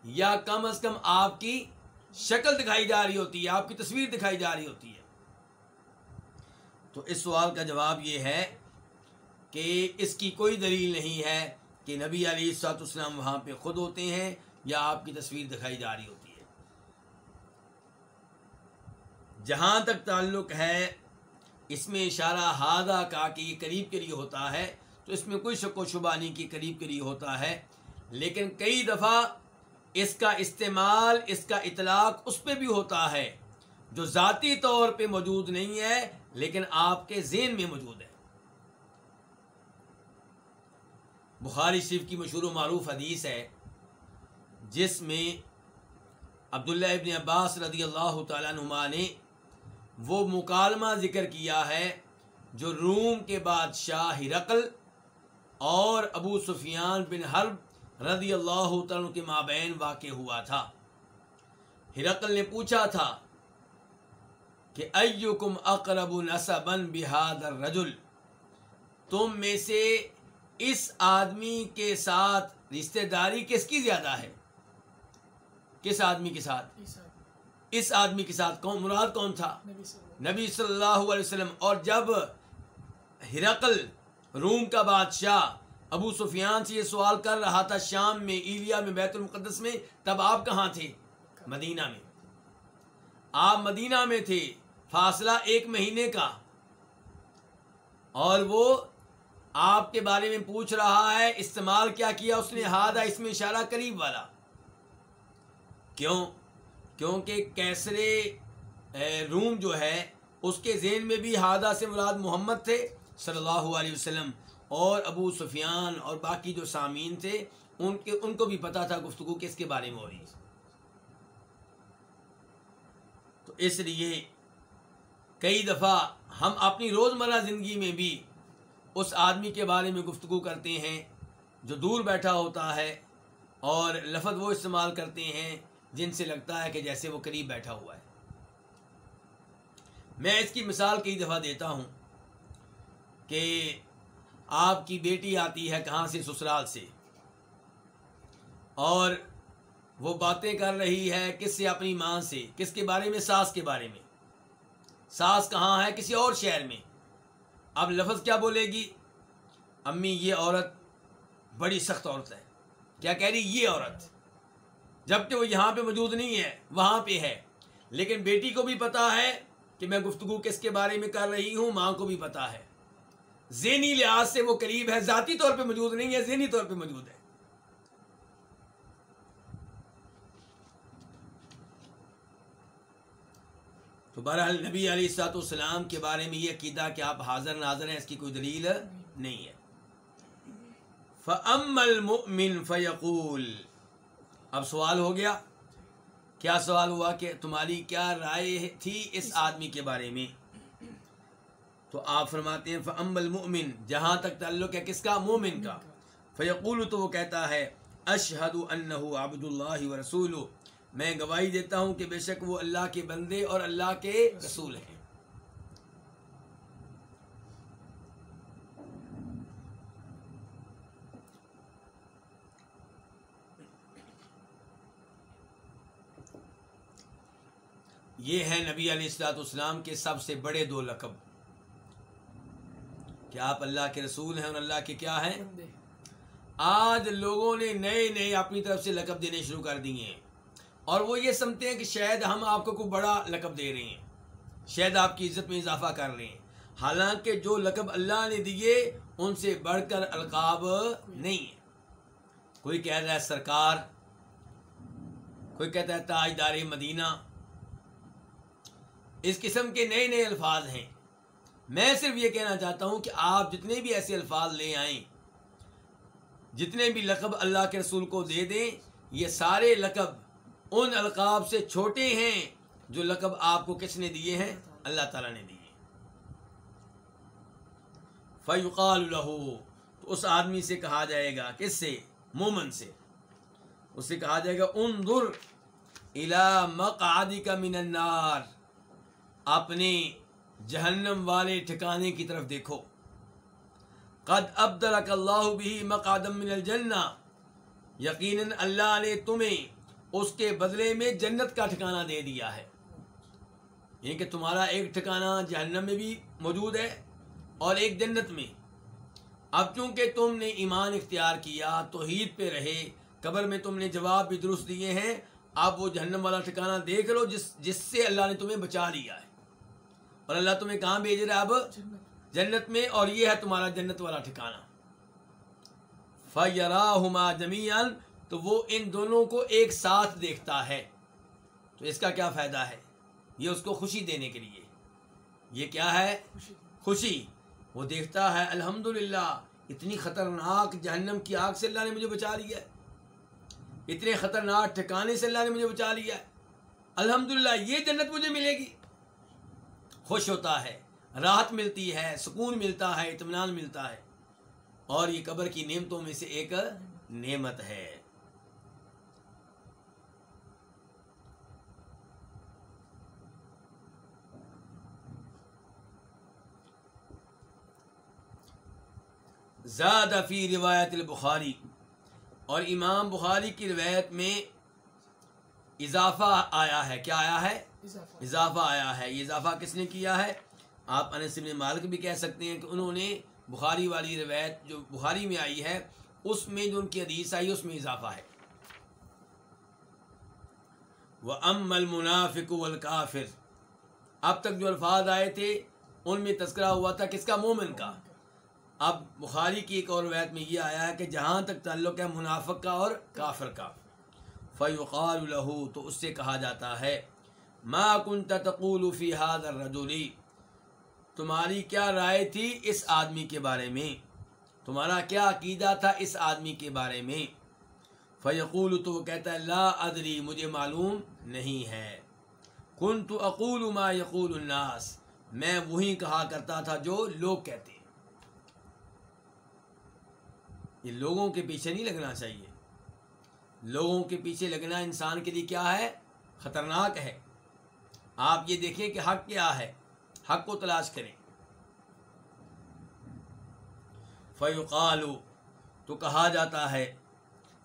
یا کم از کم آپ کی شکل دکھائی جا رہی ہوتی ہے، آپ کی تصویر دکھائی جا رہی ہوتی ہے۔ تو اس سوال کا جواب یہ ہے کہ اس کی کوئی دلیل نہیں ہے کہ نبی علی سات اسلام وہاں پہ خود ہوتے ہیں یا آپ کی تصویر دکھائی جا رہی ہوتی ہے۔ جہاں تک تعلق ہے، اس میں اشارہ ہادہ کا کہ یہ قریب کے لیے ہوتا ہے، تو اس میں کوئی شک و شبہ نہیں کہ قریب کے لیے ہوتا ہے۔ لیکن کئی دفعہ اس کا استعمال، اس کا اطلاق اس پہ بھی ہوتا ہے جو ذاتی طور پہ موجود نہیں ہے لیکن آپ کے ذہن میں موجود ہے۔ بخاری شریف کی مشہور و معروف حدیث ہے، جس میں عبداللہ ابن عباس رضی اللہ تعالیٰ نما نے وہ مکالمہ ذکر کیا ہے جو روم کے بادشاہ ہرقل اور ابو سفیان بن حرب رضی اللہ تعالیٰ کے مابین واقع ہوا تھا۔ ہرقل نے پوچھا تھا کہ ایکم اقرب نصبا بہاد الرجل؟ تم میں سے اس آدمی کے ساتھ رشتہ داری کس کی زیادہ ہے؟ کس آدمی کے ساتھ؟ اس آدمی کے ساتھ کون؟ مراد کون تھا؟ نبی صلی اللہ نبی صلی اللہ علیہ وسلم۔ اور جب ہرقل روم کا بادشاہ ابو سفیان سے یہ سوال کر رہا تھا شام میں ایلیا میں بیت المقدس میں تب آپ کہاں تھے؟ مدینہ میں۔ آپ مدینہ میں تھے، فاصلہ ایک مہینے کا۔ اور وہ آپ کے بارے میں پوچھ رہا ہے، استعمال کیا کیا اس نے؟ ہادہ اس میں اشارہ قریب والا۔ کیوں؟ کیونکہ کیسرے روم جو ہے، اس کے ذہن میں بھی ہادہ سے مراد محمد تھے صلی اللہ علیہ وسلم۔ اور ابو سفیان اور باقی جو سامعین تھے، ان کے، ان کو بھی پتا تھا گفتگو کس کے بارے میں ہو رہی ہے تو اس لیے کئی دفعہ ہم اپنی روزمرہ زندگی میں بھی اس آدمی کے بارے میں گفتگو کرتے ہیں جو دور بیٹھا ہوتا ہے اور لفظ وہ استعمال کرتے ہیں جن سے لگتا ہے کہ جیسے وہ قریب بیٹھا ہوا ہے۔ میں اس کی مثال کئی دفعہ دیتا ہوں کہ آپ کی بیٹی آتی ہے کہاں سے؟ سسرال سے۔ اور وہ باتیں کر رہی ہے کس سے اپنی ماں سے؟ کس کے بارے میں؟ ساس کے بارے میں۔ ساس کہاں ہے؟ کسی اور شہر میں۔ اب لفظ کیا بولے گی؟ امی، یہ عورت بڑی سخت عورت ہے۔ کیا کہہ رہی؟ یہ عورت۔ جبکہ وہ یہاں پہ موجود نہیں ہے، وہاں پہ ہے۔ لیکن بیٹی کو بھی پتا ہے کہ میں گفتگو کس کے بارے میں کر رہی ہوں، ماں کو بھی پتا ہے۔ ذہنی لحاظ سے وہ قریب ہے، ذاتی طور پہ موجود نہیں ہے، ذہنی طور پہ موجود ہے۔ تو بہرحال نبی علیہ السلاط والسلام کے بارے میں یہ عقیدہ کہ آپ حاضر ناظر ہیں، اس کی کوئی دلیل نہیں ہے۔ فَأَمَّا الْمُؤْمِنْ فَيَقُولُ۔ اب سوال ہو گیا، کیا سوال ہوا کہ تمہاری کیا رائے تھی اس آدمی کے بارے میں؟ تو آپ فرماتے ہیں، فَأَمَّا الْمُؤْمِنْ۔ جہاں تک تعلق ہے کس کا؟ مومن کا۔ فیقول تو وہ کہتا ہے اشہد انہ عبد اللہ و رسول میں گواہی دیتا ہوں کہ بے شک وہ اللہ کے بندے اور اللہ کے رسول ہیں۔ یہ ہے نبی علیہ السلاۃ والسلام کے سب سے بڑے دو لقب۔ کہ آپ اللہ کے رسول ہیں اور اللہ کے کیا ہیں؟ آج لوگوں نے نئے نئے اپنی طرف سے لقب دینے شروع کر دیے ہیں۔ اور وہ یہ سمجھتے ہیں کہ شاید ہم آپ کو کوئی بڑا لقب دے رہے ہیں، شاید آپ کی عزت میں اضافہ کر رہے ہیں۔ حالانکہ جو لقب اللہ نے دیے، ان سے بڑھ کر القاب نہیں ہے۔ کوئی کہہ رہا ہے سرکار، کوئی کہتا ہے تاجدار مدینہ۔ اس قسم کے نئے نئے الفاظ ہیں۔ میں صرف یہ کہنا چاہتا ہوں کہ آپ جتنے بھی ایسے الفاظ لے آئیں، جتنے بھی لقب اللہ کے رسول کو دے دیں، یہ سارے لقب ان القاب سے چھوٹے ہیں جو لقب آپ کو کس نے دیے ہیں؟ اللہ تعالیٰ نے دیے۔ فیقال لہو تو اس آدمی سے کہا جائے گا، کس سے؟ مومن سے۔ اس سے کہا جائے گا ان در الا مقعد کا من النار۔ اپنے جہنم والے ٹھکانے کی طرف دیکھو۔ قد ابدلک اللہ بھی مقادم من الجنہ یقیناً اللہ نے تمہیں اس کے بدلے میں جنت کا ٹھکانہ دے دیا ہے۔ یعنی کہ تمہارا ایک ٹھکانہ جہنم میں بھی موجود ہے اور ایک جنت میں۔ اب چونکہ تم نے ایمان اختیار کیا، توحید پہ رہے، قبر میں تم نے جواب بھی درست دیے ہیں، اب وہ جہنم والا ٹھکانہ دیکھ لو جس جس سے اللہ نے تمہیں بچا لیا ہے۔ اور اللہ تمہیں کہاں بھیج رہا ہے اب؟ جنت میں، اور یہ ہے تمہارا جنت والا ٹھکانہ۔ فَيَرَاهُمَا جَمِيعًا تو وہ ان دونوں کو ایک ساتھ دیکھتا ہے۔ تو اس کا کیا فائدہ ہے؟ یہ اس کو خوشی دینے کے لیے۔ یہ کیا ہے؟ خوشی۔ وہ دیکھتا ہے الحمدللہ اتنی خطرناک جہنم کی آگ سے اللہ نے مجھے بچا لیا ہے۔ اتنے خطرناک ٹھکانے سے اللہ نے مجھے بچا لیا ہے۔ الحمدللہ یہ جنت مجھے ملے گی۔ خوش ہوتا ہے راحت ملتی ہے سکون ملتا ہے اطمینان ملتا ہے۔ اور یہ قبر کی نعمتوں میں سے ایک نعمت ہے۔ زیادہ فی روایت البخاری۔ اور امام بخاری کی روایت میں اضافہ آیا ہے۔ کیا آیا ہے؟ اضافہ۔ اضافہ آیا ہے۔ یہ اضافہ کس نے کیا ہے؟ آپ انس بن مالک بھی کہہ سکتے ہیں کہ انہوں نے بخاری والی روایت جو بخاری میں آئی ہے اس میں جو ان کی حدیث آئی اس میں اضافہ ہے۔ وہ ام المنافق والکافر اب تک جو الفاظ آئے تھے ان میں تذکرہ ہوا تھا کس کا؟ مومن کا۔ اب بخاری کی ایک اور روایت میں یہ آیا ہے کہ جہاں تک تعلق ہے منافق کا اور کافر کا فیقال له، تو اس سے کہا جاتا ہے، ما كنت تقول في هذا الرجل، تمہاری کیا رائے تھی اس آدمی کے بارے میں؟ تمہارا کیا عقیدہ تھا اس آدمی کے بارے میں؟ فیقول تو وہ کہتا ہے، لا ادری، مجھے معلوم نہیں ہے۔ کن تو اقول ما یقول الناس، میں وہی کہا کرتا تھا جو لوگ کہتے ہیں یہ لوگوں کے پیچھے نہیں لگنا چاہیے۔ لوگوں کے پیچھے لگنا انسان کے لیے کیا ہے؟ خطرناک ہے۔ آپ یہ دیکھیں کہ حق کیا ہے؟ حق کو تلاش کریں۔ فیقالو تو کہا جاتا ہے،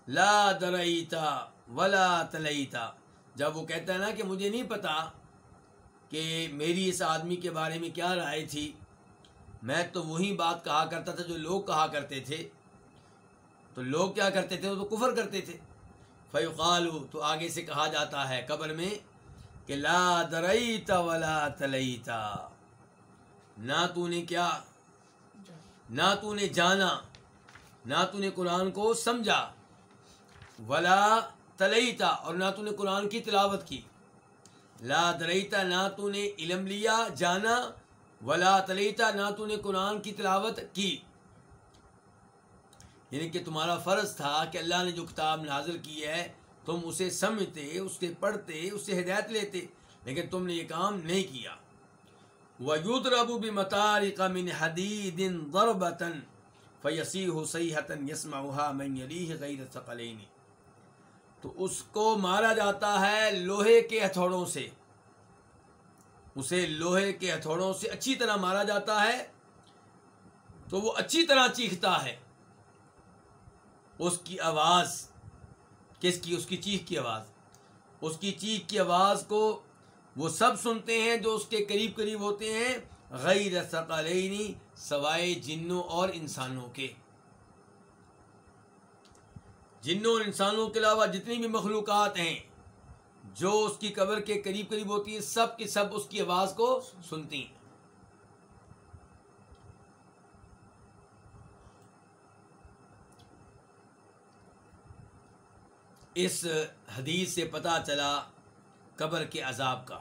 لا درعیتا ولا تلیتا جب وہ کہتا ہے نا کہ مجھے نہیں پتا کہ میری اس آدمی کے بارے میں کیا رائے تھی، میں تو وہی بات کہا کرتا تھا جو لوگ کہا کرتے تھے۔ تو لوگ کیا کرتے تھے؟ وہ تو کفر کرتے تھے۔ فیقالو تو آگے سے کہا جاتا ہے قبر میں کہ لا درعیتا ولا تلیتا نہ تو نے کیا؟ نہ تو نے جانا۔ نہ تو نے قرآن کو سمجھا۔ ولا تلیتا اور نہ تو نے قرآن کی تلاوت کی۔ لا دریتا نہ تو نے علم لیا، جانا۔ ولا تلیتا نہ تو نے قرآن کی تلاوت کی۔ یعنی کہ تمہارا فرض تھا کہ اللہ نے جو کتاب نازل کی ہے، تم اسے سمجھتے، اس کے پڑھتے، اس سے ہدایت لیتے، لیکن تم نے یہ کام نہیں کیا۔ وَيُضْرَبُ بِمَطَارِقَ مِنْ حَدِيدٍ ضَرْبَةً فَيَسِيهُ صَيْحَةً يَسْمَعُهَا مَنْ يَلِيهِ غَيْرَ ثَقَلَيْنِ۔ تو اس کو مارا جاتا ہے لوہے کے ہتھوڑوں سے۔ اسے لوہے کے ہتھوڑوں سے اچھی طرح مارا جاتا ہے، تو وہ اچھی طرح چیختا ہے۔ اس کی آواز، کس کی؟ اس کی چیخ کی آواز۔ اس کی چیخ کی آواز کو وہ سب سنتے ہیں جو اس کے قریب قریب ہوتے ہیں، غیر ثقلینی سوائے جنوں اور انسانوں کے۔ جنوں اور انسانوں کے علاوہ جتنی بھی مخلوقات ہیں، جو اس کی قبر کے قریب قریب ہوتی ہیں، سب کی سب اس کی آواز کو سنتی ہیں۔ اس حدیث سے پتہ چلا قبر کے عذاب کا۔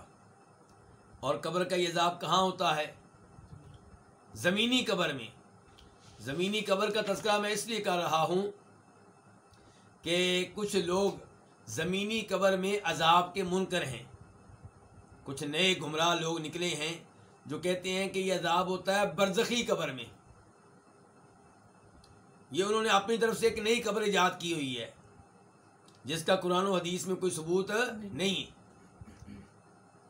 اور قبر کا یہ عذاب کہاں ہوتا ہے؟ زمینی قبر میں۔ زمینی قبر کا تذکرہ میں اس لیے کر رہا ہوں کہ کچھ لوگ زمینی قبر میں عذاب کے منکر ہیں۔ کچھ نئے گمراہ لوگ نکلے ہیں جو کہتے ہیں کہ یہ عذاب ہوتا ہے برزخی قبر میں۔ یہ انہوں نے اپنی طرف سے ایک نئی قبر ایجاد کی ہوئی ہے۔ جس کا قرآن و حدیث میں کوئی ثبوت نہیں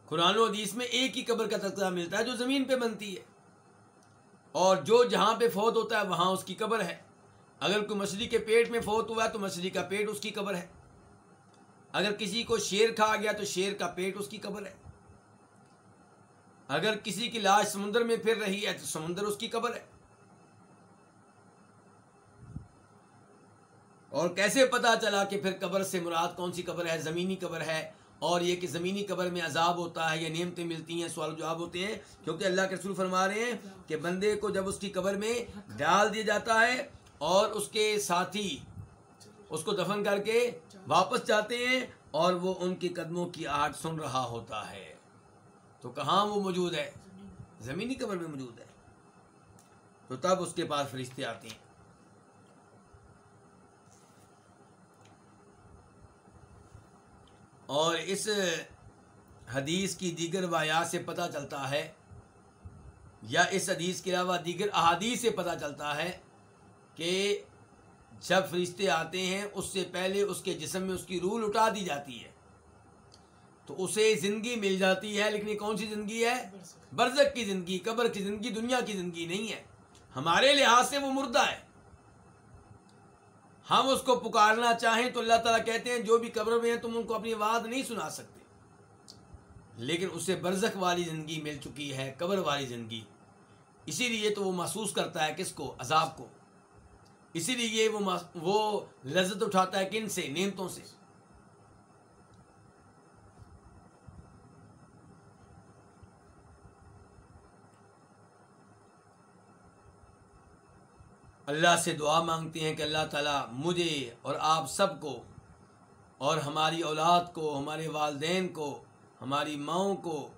قرآن و حدیث میں ایک ہی قبر کا تذکرہ ملتا ہے جو زمین پہ بنتی ہے۔ اور جو جہاں پہ فوت ہوتا ہے، وہاں اس کی قبر ہے۔ اگر کوئی مچھلی کے پیٹ میں فوت ہوا ہے، تو مچھلی کا پیٹ اس کی قبر ہے۔ اگر کسی کو شیر کھا گیا، تو شیر کا پیٹ اس کی قبر ہے۔ اگر کسی کی لاش سمندر میں پھر رہی ہے، تو سمندر اس کی قبر ہے۔ اور کیسے پتا چلا کہ پھر قبر سے مراد کون سی قبر ہے؟ زمینی قبر ہے۔ اور یہ کہ زمینی قبر میں عذاب ہوتا ہے یا نعمتیں ملتی ہیں، سوال جواب ہوتے ہیں۔ کیونکہ اللہ کے رسول فرما رہے ہیں کہ بندے کو جب اس کی قبر میں ڈال دیا جاتا ہے اور اس کے ساتھی اس کو دفن کر کے واپس جاتے ہیں اور وہ ان کے قدموں کی آہٹ سن رہا ہوتا ہے۔ تو کہاں وہ موجود ہے؟ زمینی قبر میں موجود ہے۔ تو تب اس کے پاس فرشتے آتے ہیں۔ اور اس حدیث کی دیگر وایات سے پتہ چلتا ہے یا اس حدیث کے علاوہ دیگر احادیث سے پتہ چلتا ہے کہ جب فرشتے آتے ہیں، اس سے پہلے اس کے جسم میں اس کی روح اٹھا دی جاتی ہے۔ تو اسے زندگی مل جاتی ہے، لیکن یہ کون سی زندگی ہے؟ برزک کی زندگی، قبر کی زندگی، دنیا کی زندگی نہیں ہے۔ ہمارے لحاظ سے وہ مردہ ہے۔ ہم اس کو پکارنا چاہیں تو اللہ تعالیٰ کہتے ہیں جو بھی قبر میں ہیں تم ان کو اپنی آواز نہیں سنا سکتے۔ لیکن اسے برزخ والی زندگی مل چکی ہے، قبر والی زندگی۔ اسی لیے تو وہ محسوس کرتا ہے کس کو؟ عذاب کو۔ اسی لیے وہ وہ لذت اٹھاتا ہے کن سے؟ نعمتوں سے۔ اللہ سے دعا مانگتے ہیں کہ اللہ تعالیٰ مجھے اور آپ سب کو اور ہماری اولاد کو، ہمارے والدین کو، ہماری ماؤں کو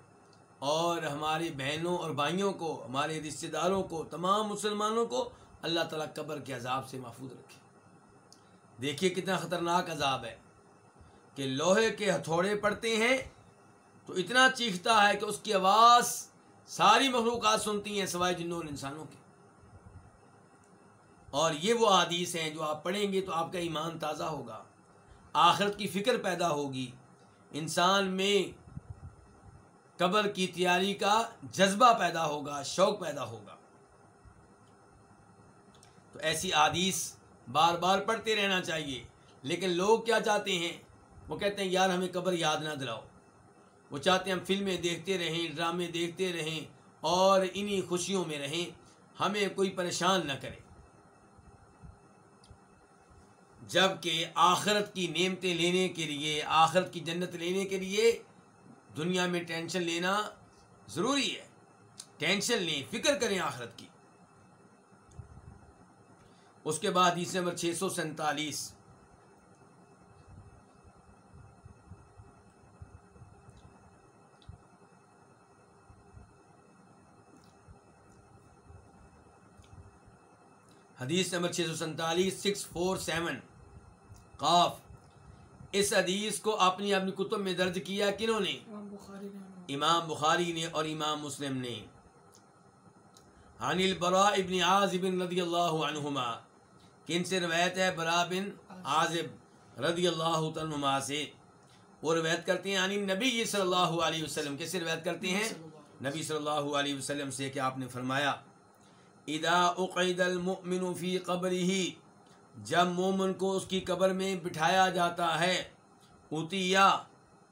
اور ہماری بہنوں اور بھائیوں کو، ہمارے رشتہ داروں کو، تمام مسلمانوں کو اللہ تعالیٰ قبر کے عذاب سے محفوظ رکھے۔ دیکھیے کتنا خطرناک عذاب ہے کہ لوہے کے ہتھوڑے پڑتے ہیں تو اتنا چیختا ہے کہ اس کی آواز ساری مخلوقات سنتی ہیں سوائے جنوں اور انسانوں کے۔ اور یہ وہ حدیث ہیں جو آپ پڑھیں گے تو آپ کا ایمان تازہ ہوگا، آخرت کی فکر پیدا ہوگی۔ انسان میں قبر کی تیاری کا جذبہ پیدا ہوگا، شوق پیدا ہوگا۔ تو ایسی حدیث بار بار پڑھتے رہنا چاہیے۔ لیکن لوگ کیا چاہتے ہیں؟ وہ کہتے ہیں، یار ہمیں قبر یاد نہ دلاؤ۔ وہ چاہتے ہیں ہم فلمیں دیکھتے رہیں، ڈرامے دیکھتے رہیں اور انہی خوشیوں میں رہیں۔ ہمیں کوئی پریشان نہ کرے۔ جبکہ آخرت کی نعمتیں لینے کے لیے، آخرت کی جنت لینے کے لیے دنیا میں ٹینشن لینا ضروری ہے۔ ٹینشن لیں، فکر کریں آخرت کی۔ اس کے بعد حدیث نمبر چھ سو سینتالیس۔ حدیث نمبر چھ سو سینتالیس، سکس فور سیون۔ قاف اس حدیث کو اپنی اپنی کتب میں درج کیا کنہوں نے؟ امام بخاری نے اور امام مسلم نے۔ عن البراء ابن عازب رضی اللہ عنہما کن سے روایت ہے برا بن عازب رضی اللہ عنہما سے۔ وہ روایت کرتے ہیں یعنی نبی صلی اللہ علیہ وسلم۔ کس سے روایت کرتے ہیں؟ نبی صلی اللہ علیہ وسلم سے کہ آپ نے فرمایا اذا اقعد المؤمن فی قبره جب مومن کو اس کی قبر میں بٹھایا جاتا ہے اتیا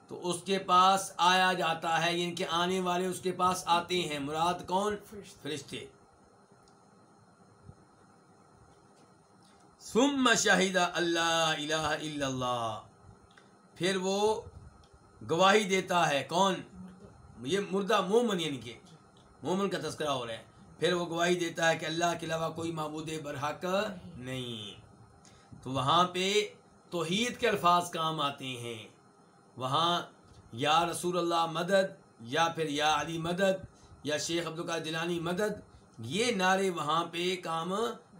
تو اس کے پاس آیا جاتا ہے یعنی کہ آنے والے اس کے پاس آتے ہیں۔ مراد کون؟ فرشتے۔ ثم شاہد اللہ الہ الا اللہ۔ پھر وہ گواہی دیتا ہے۔ کون؟ یہ مردہ مومن یعنی کہ مومن کا تذکرہ ہو رہا ہے۔ پھر وہ گواہی دیتا ہے کہ اللہ کے علاوہ کوئی معبود برحق نہیں۔ تو وہاں پہ توحید کے الفاظ کام آتے ہیں۔ وہاں یا رسول اللہ مدد، یا پھر یا علی مدد، یا شیخ عبدالقا جلانی مدد، یہ نعرے وہاں پہ کام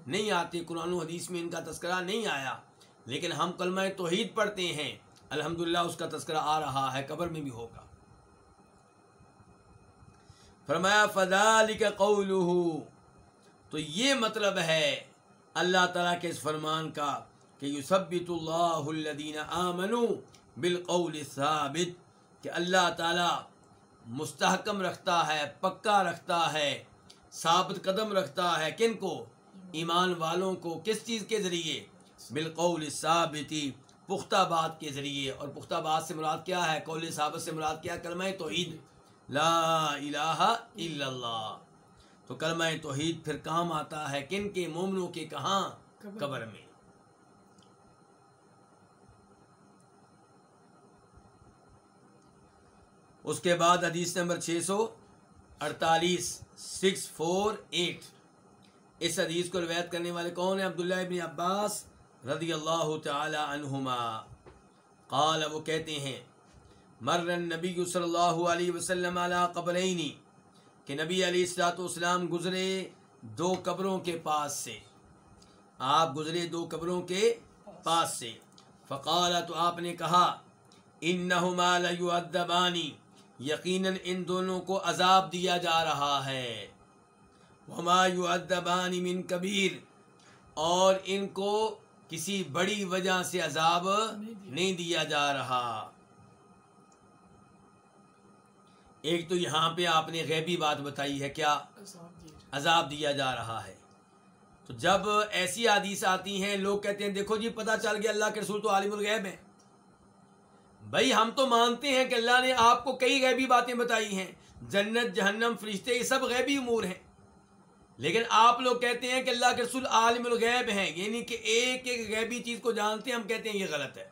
نہیں آتے۔ قرآن و حدیث میں ان کا تذکرہ نہیں آیا، لیکن ہم کلمہ توحید پڑھتے ہیں۔ الحمدللہ اس کا تذکرہ آ رہا ہے، قبر میں بھی ہوگا۔ فرمایا فضال کا تو یہ مطلب ہے اللہ تعالیٰ کے اس فرمان کا۔ کہ یثبت اللہ الذین آمنوا بالقول الثابت کہ اللہ تعالی مستحکم رکھتا ہے، پکا رکھتا ہے، ثابت قدم رکھتا ہے کن کو؟ ایمان والوں کو کس چیز کے ذریعے؟ بالقول ثابتی پختہ بات کے ذریعے۔ اور پختہ بات سے مراد کیا ہے؟ قول ثابت سے مراد کیا؟ کلمہ توحید۔ لا الہ الا اللہ۔ تو کلمہ توحید پھر کام آتا ہے کن کے؟ مومنوں کے کہاں؟ قبر میں۔ اس کے بعد حدیث نمبر چھ سو اڑتالیس سکس فور ایٹ اس حدیث کو روایت کرنے والے کون ہیں؟ عبداللہ ابن عباس رضی اللہ تعالی عنہما۔ قال، وہ کہتے ہیں، مر النبی صلی اللہ علیہ وسلم علی قبرین، کہ نبی علیہ الصلاۃ والسلام گزرے دو قبروں کے پاس سے۔ آپ گزرے دو قبروں کے پاس سے۔ فقال تو آپ نے کہا، انہما لیعذبانی یقیناً ان دونوں کو عذاب دیا جا رہا ہے۔ وما یعذبان من کبیر۔ اور ان کو کسی بڑی وجہ سے عذاب نہیں دیا جا رہا۔ ایک تو یہاں پہ آپ نے غیبی بات بتائی ہے، کیا عذاب دیا عذاب دیا جا رہا ہے؟ تو جب ایسی حدیث آتی ہیں، لوگ کہتے ہیں، دیکھو جی پتہ چل گیا اللہ کے رسول تو عالم الغیب ہیں۔ بھائی ہم تو مانتے ہیں کہ اللہ نے آپ کو کئی غیبی باتیں بتائی ہیں۔ جنت، جہنم، فرشتے، یہ سب غیبی امور ہیں۔ لیکن آپ لوگ کہتے ہیں کہ اللہ کے رسول عالم الغیب ہیں۔ یعنی کہ ایک ایک غیبی چیز کو جانتے ہیں، ہم کہتے ہیں یہ غلط ہے۔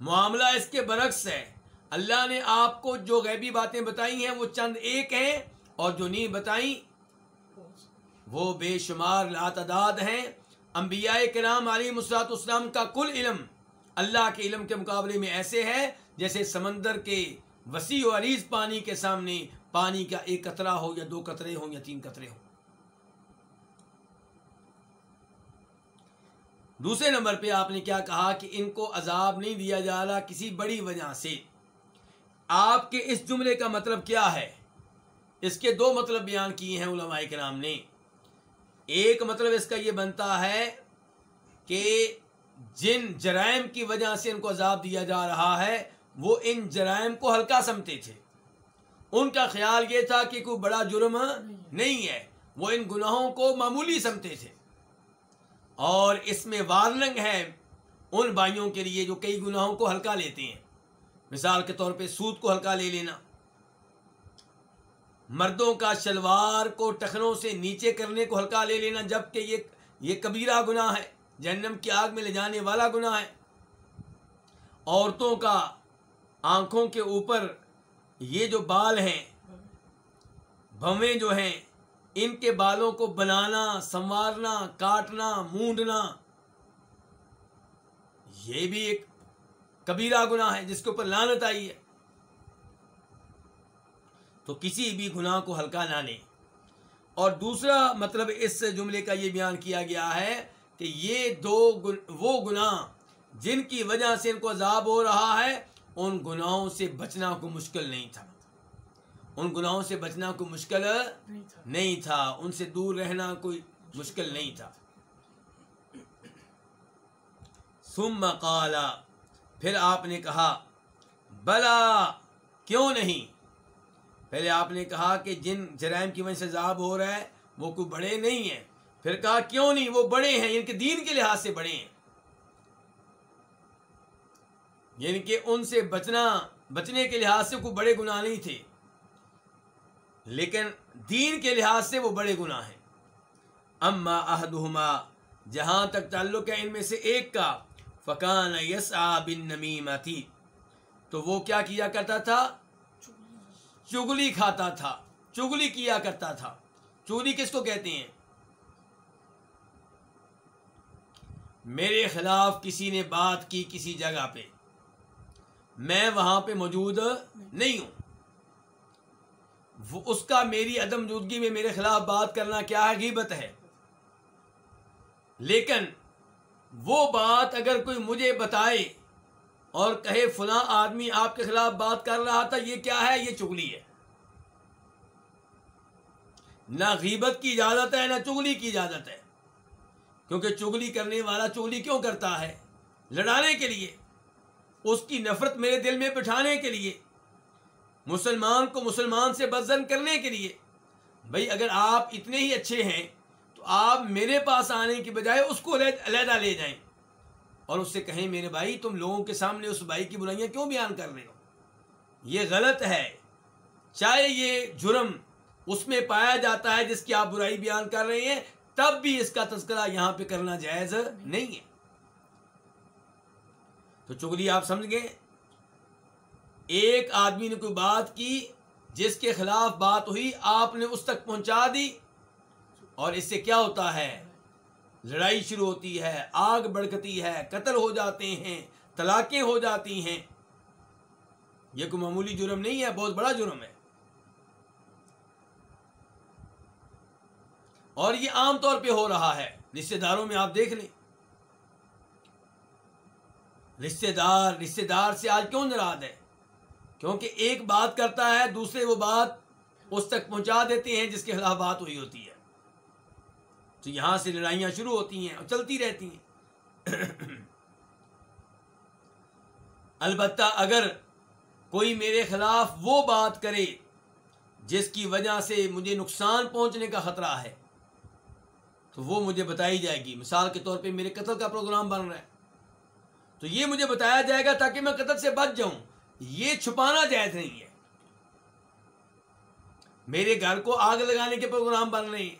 معاملہ اس کے برعکس ہے۔ اللہ نے آپ کو جو غیبی باتیں بتائی ہیں، وہ چند ایک ہیں اور جو نہیں بتائیں وہ بے شمار لاتعداد ہیں۔ انبیاء کرام علی مسلاط اسلام کا کل علم اللہ کے علم کے مقابلے میں ایسے ہے جیسے سمندر کے وسیع و عریض پانی کے سامنے پانی کا ایک قطرہ ہو یا دو قطرے ہوں یا تین قطرے ہوں۔ دوسرے نمبر پہ آپ نے کیا کہا کہ ان کو عذاب نہیں دیا جا رہا کسی بڑی وجہ سے۔ آپ کے اس جملے کا مطلب کیا ہے؟ اس کے دو مطلب بیان کیے ہیں علماء کرام نے۔ ایک مطلب اس کا یہ بنتا ہے کہ جن جرائم کی وجہ سے ان کو عذاب دیا جا رہا ہے، وہ ان جرائم کو ہلکا سمتے تھے۔ ان کا خیال یہ تھا کہ کوئی بڑا جرم نہیں ہے، وہ ان گناہوں کو معمولی سمتے تھے۔ اور اس میں وارننگ ہے ان بھائیوں کے لیے جو کئی گناہوں کو ہلکا لیتے ہیں۔ مثال کے طور پہ سود کو ہلکا لے لینا۔ مردوں کا شلوار کو ٹخنوں سے نیچے کرنے کو ہلکا لے لینا، جبکہ یہ یہ کبیرہ گناہ ہے۔ جہنم کی آگ میں لے جانے والا گناہ ہے۔ عورتوں کا آنکھوں کے اوپر یہ جو بال ہیں، بھویں جو ہیں، ان کے بالوں کو بنانا، سنوارنا، کاٹنا، مونڈنا، یہ بھی ایک کبیرہ گناہ ہے جس کے اوپر لانت آئی ہے۔ تو کسی بھی گناہ کو ہلکا نہ لیں۔ اور دوسرا مطلب اس جملے کا یہ بیان کیا گیا ہے کہ یہ دو گن، وہ گناہ جن کی وجہ سے ان کو عذاب ہو رہا ہے، ان گناہوں سے بچنا کو مشکل نہیں تھا۔ ان گناہوں سے بچنا کو مشکل نہیں تھا۔ ان سے دور رہنا کوئی مشکل نہیں تھا۔ ثم قال، پھر آپ نے کہا، بلا کیوں نہیں؟ پہلے آپ نے کہا کہ جن جرائم کی وجہ سے عذاب ہو رہا ہے، وہ کوئی بڑے نہیں ہیں۔ پھر کہا، کیوں نہیں؟ وہ بڑے ہیں، ان کے دین کے لحاظ سے بڑے ہیں. یعنی کہ ان سے بچنا، بچنے کے لحاظ سے کوئی بڑے گناہ نہیں تھے، لیکن دین کے لحاظ سے وہ بڑے گناہ ہیں۔ اما احدہما، جہاں تک تعلق ہے ان میں سے ایک کا، فکان یسعا بن نمیمہ تھی تو وہ کیا کیا کرتا تھا؟ چگلی کھاتا تھا، چگلی کیا کرتا تھا۔ چگلی کس کو کہتے ہیں؟ میرے خلاف کسی نے بات کی کسی جگہ پہ۔ میں وہاں پہ موجود نہیں ہوں۔ وہ اس کا میری عدم موجودگی میں میرے خلاف بات کرنا کیا ہے غیبت ہے۔ لیکن وہ بات اگر کوئی مجھے بتائے اور کہے فلاں آدمی آپ کے خلاف بات کر رہا تھا، یہ کیا ہے؟ یہ چگلی ہے۔ نہ غیبت کی اجازت ہے، نہ چگلی کی اجازت ہے۔ کیونکہ چگلی کرنے والا چگلی کیوں کرتا ہے؟ لڑانے کے لیے، اس کی نفرت میرے دل میں بٹھانے کے لیے، مسلمان کو مسلمان سے بدزن کرنے کے لیے۔ بھائی، اگر آپ اتنے ہی اچھے ہیں، تو آپ میرے پاس آنے کی بجائے اس کو علیحدہ لے جائیں۔ اور اس سے کہیں، میرے بھائی، تم لوگوں کے سامنے اس بھائی کی برائیاں کیوں بیان کر رہے ہو؟ یہ غلط ہے۔ چاہے یہ جرم اس میں پایا جاتا ہے جس کی آپ برائی بیان کر رہے ہیں تب بھی اس کا تذکرہ یہاں پہ کرنا جائز نہیں ہے۔ تو چگلی آپ سمجھ گئے؟ ایک آدمی نے کوئی بات کی جس کے خلاف بات ہوئی، آپ نے اس تک پہنچا دی۔ اور اس سے کیا ہوتا ہے؟ لڑائی شروع ہوتی ہے، آگ بڑکتی ہے، قتل ہو جاتے ہیں، طلاقیں ہو جاتی ہیں۔ یہ کوئی معمولی جرم نہیں ہے، بہت بڑا جرم ہے۔ اور یہ عام طور پہ ہو رہا ہے۔ رشتے داروں میں آپ دیکھ لیں۔ رشتے دار رشتے دار سے آج کیوں ناراض ہے؟ کیونکہ ایک بات کرتا ہے، دوسرے وہ بات اس تک پہنچا دیتے ہیں جس کے خلاف بات ہوئی ہوتی ہے۔ تو یہاں سے لڑائیاں شروع ہوتی ہیں اور چلتی رہتی ہیں۔ البتہ اگر کوئی میرے خلاف وہ بات کرے جس کی وجہ سے مجھے نقصان پہنچنے کا خطرہ ہے تو وہ مجھے بتائی جائے گی۔ مثال کے طور پہ میرے قتل کا پروگرام بن رہا ہے۔ تو یہ مجھے بتایا جائے گا تاکہ میں قتل سے بچ جاؤں۔ یہ چھپانا جائز نہیں ہے۔ میرے گھر کو آگ لگانے کے پروگرام بن رہے ہیں۔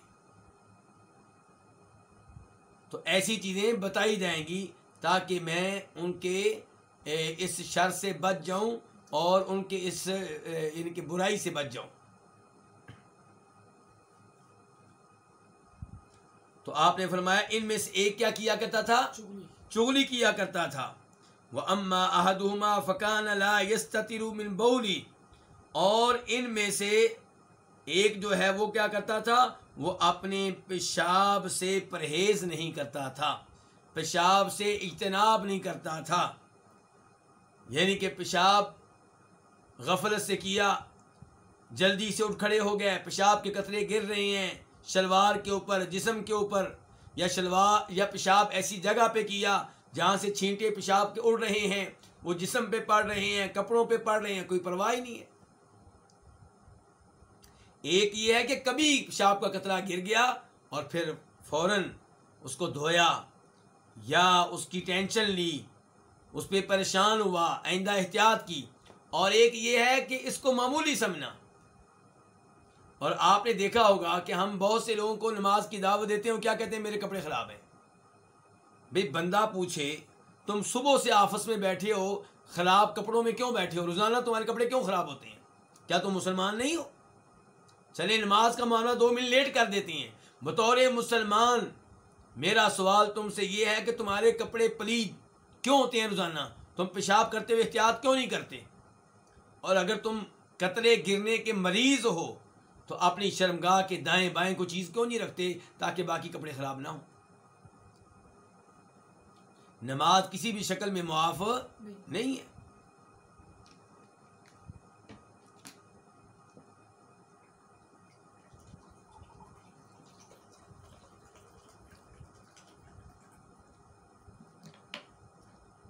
تو ایسی چیزیں بتائی جائیں گی تاکہ میں ان کے اس شر سے بچ جاؤں اور ان کے اس ان کی برائی سے بچ جاؤں۔ تو آپ نے فرمایا ان میں سے ایک کیا کیا کرتا تھا؟ چگلی۔ کیا کرتا تھا۔ وہ اما احدما فقان من بولی اور ان میں سے ایک جو ہے وہ کیا کرتا تھا؟ وہ اپنے پیشاب سے پرہیز نہیں کرتا تھا۔ پیشاب سے اجتناب نہیں کرتا تھا۔ یعنی کہ پیشاب غفلت سے کیا جلدی سے اٹھ کھڑے ہو گئے پیشاب کے قطرے گر رہے ہیں۔ شلوار کے اوپر، جسم کے اوپر، یا شلوار، یا پیشاب ایسی جگہ پہ کیا جہاں سے چھینٹے پیشاب کے اڑ رہے ہیں، وہ جسم پہ پڑ رہے ہیں، کپڑوں پہ پڑ رہے ہیں، کوئی پرواہ نہیں ہے۔ ایک یہ ہے کہ کبھی پیشاب کا قطرہ گر گیا اور پھر فوراً اس کو دھویا یا اس کی ٹینشن لی، اس پہ پریشان ہوا، آئندہ احتیاط کی۔ اور ایک یہ ہے کہ اس کو معمولی سمجھنا۔ اور آپ نے دیکھا ہوگا کہ ہم بہت سے لوگوں کو نماز کی دعوت دیتے ہیں کیا کہتے ہیں؟ میرے کپڑے خراب ہیں۔ بھائی بندہ پوچھے، تم صبح سے آفس میں بیٹھے ہو، خراب کپڑوں میں کیوں بیٹھے ہو؟ روزانہ تمہارے کپڑے کیوں خراب ہوتے ہیں؟ کیا تم مسلمان نہیں ہو؟ چلے نماز کا معاملہ دو منٹ لیٹ کر دیتی ہیں۔ بطور مسلمان، میرا سوال تم سے یہ ہے کہ تمہارے کپڑے پلید کیوں ہوتے ہیں روزانہ؟ تم پیشاب کرتے ہوئے احتیاط کیوں نہیں کرتے؟ اور اگر تم قطرے گرنے کے مریض ہو تو اپنی شرمگاہ کے دائیں بائیں کو چیز کیوں نہیں رکھتے تاکہ باقی کپڑے خراب نہ ہوں؟ نماز کسی بھی شکل میں معاف نہیں ہے۔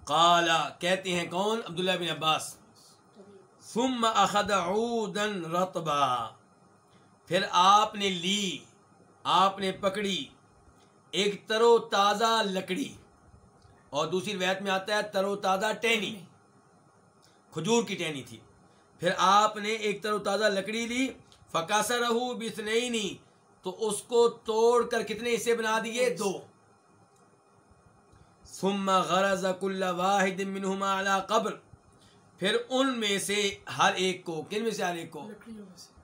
قالا کہتے ہیں کون؟ عبداللہ بن عباس۔ ثم اخذ عودا رطبا۔ پھر آپ نے لی، آپ نے پکڑی، ایک ترو تازہ لکڑی۔ اور دوسری روایت میں آتا ہے ترو تازہ ٹہنی۔ کھجور کی ٹہنی تھی۔ پھر آپ نے ایک ترو تازہ لکڑی لی فکاسا رہو بسنئی تو اس کو توڑ کر کتنے حصے بنا دیے؟ دو۔ ثم غرض كل واحد منهما على قبر۔ پھر ان میں سے ہر ایک کو کن میں سے ہر ایک کو؟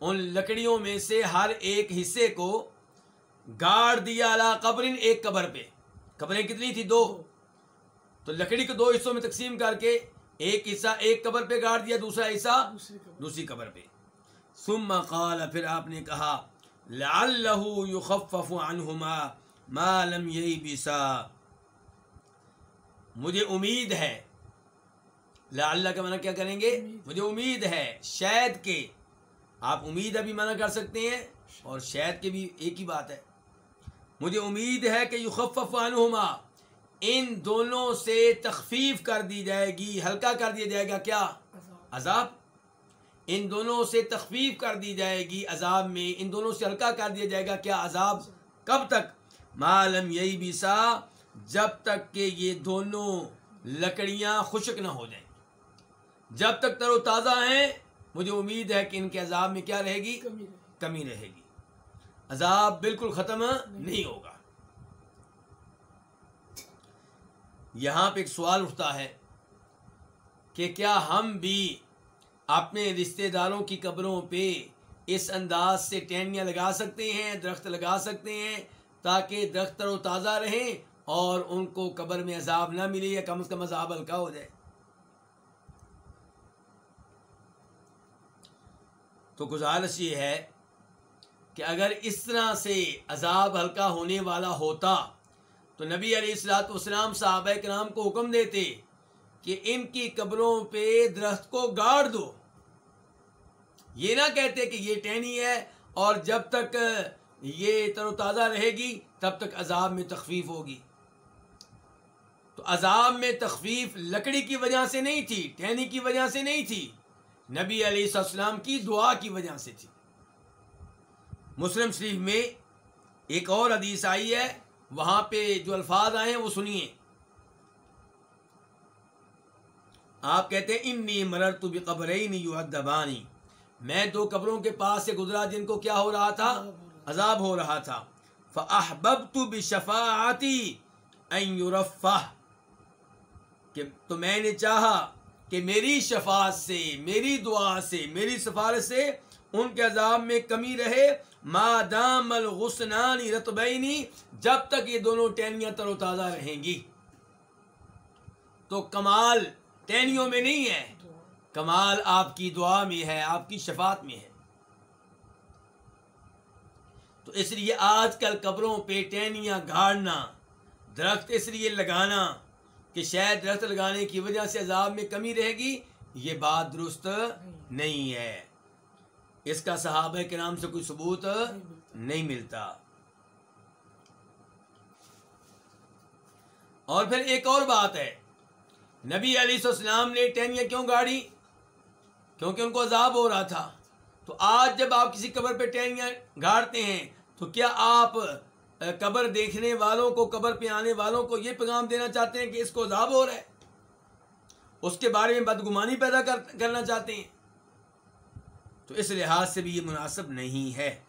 ان لکڑیوں میں سے ہر ایک حصے کو گاڑ دیا اعلیٰ قبر ایک قبر پہ۔ قبریں کتنی تھی دو۔ تو لکڑی کو دو حصوں میں تقسیم کر کے ایک حصہ ایک قبر پہ گاڑ دیا دوسرا حصہ دوسری قبر۔ پہ۔ ثم قال پھر آپ نے کہا لعلہ یخفف عنہما ما لم ییبسا مجھے امید ہے لعلہ کا منع کیا کریں گے؟ مجھے امید ہے شاید کہ آپ امید ابھی منع کر سکتے ہیں اور شاید کے بھی ایک ہی بات ہے۔ مجھے امید ہے کہ یخفف عنہما، ان دونوں سے تخفیف کر دی جائے گی، ہلکا کر دیا جائے گا۔ کیا؟ عذاب۔ عذاب ان دونوں سے تخفیف کر دی جائے گی عذاب میں، ان دونوں سے ہلکا کر دیا جائے گا۔ کیا عذاب؟ کب تک؟ معلوم یہی بھی سا جب تک کہ یہ دونوں لکڑیاں خشک نہ ہو جائیں۔ جب تک تر و تازہ ہیں مجھے امید ہے کہ ان کے عذاب میں کیا رہے گی؟ کمی رہے گی۔ عذاب بالکل ختم نہیں ہوگا۔ یہاں پہ ایک سوال اٹھتا ہے کہ کیا ہم بھی اپنے رشتہ داروں کی قبروں پہ اس انداز سے ٹینیاں لگا سکتے ہیں درخت لگا سکتے ہیں تاکہ درخت تر و تازہ رہیں اور ان کو قبر میں عذاب نہ ملے یا کم از کم عذاب ہلکا ہو جائے؟ تو گزارش یہ ہے کہ اگر اس طرح سے عذاب ہلکا ہونے والا ہوتا تو نبی علیہ السلاۃ والسلام صحابہ کرام کو حکم دیتے کہ ان کی قبروں پہ درخت کو گاڑ دو۔ یہ نہ کہتے کہ یہ ٹہنی ہے اور جب تک یہ تر و تازہ رہے گی تب تک عذاب میں تخفیف ہوگی۔ تو عذاب میں تخفیف لکڑی کی وجہ سے نہیں تھی، ٹہنی کی وجہ سے نہیں تھی۔ نبی علیہ السلام کی دعا کی وجہ سے تھی۔ مسلم شریف میں ایک اور حدیث آئی ہے، وہاں پہ جو الفاظ آئے ہیں وہ سنیے۔ آپ کہتے ہیں، انی مرر تو بھی قبرین یعذبانی میں دو قبروں کے پاس سے گزرا، جن کو کیا ہو رہا تھا؟ عذاب ہو رہا تھا۔ فاحببت بشفاعتی ان یرفہ کہ تو میں نے چاہا کہ میری شفاعت سے، میری دعا سے، میری سفارش سے ان کے عذاب میں کمی رہے۔ ما دام الغسنانی رتبینی جب تک یہ دونوں ٹینیاں تر و تازہ رہیں گی۔ تو کمال ٹینیوں میں نہیں ہے، کمال آپ کی دعا میں ہے، آپ کی شفاعت میں ہے۔ تو اس لیے آج کل قبروں پہ ٹینیاں گاڑنا درخت اس لیے لگانا کہ شاید درخت لگانے کی وجہ سے عذاب میں کمی رہے گی، یہ بات درست نہیں ہے۔ اس کا صحابہ کے نام سے کوئی ثبوت نہیں ملتا۔ اور پھر ایک اور بات ہے، نبی علیہ السلام نے ٹینیاں کیوں گاڑی؟ کیونکہ ان کو عذاب ہو رہا تھا۔ تو آج جب آپ کسی قبر پہ ٹینیاں گاڑتے ہیں، تو کیا آپ قبر دیکھنے والوں کو، قبر پہ آنے والوں کو یہ پیغام دینا چاہتے ہیں کہ اس کو عذاب ہو رہا ہے۔ اس کے بارے میں بدگمانی پیدا کرنا چاہتے ہیں۔ تو اس لحاظ سے بھی یہ مناسب نہیں ہے۔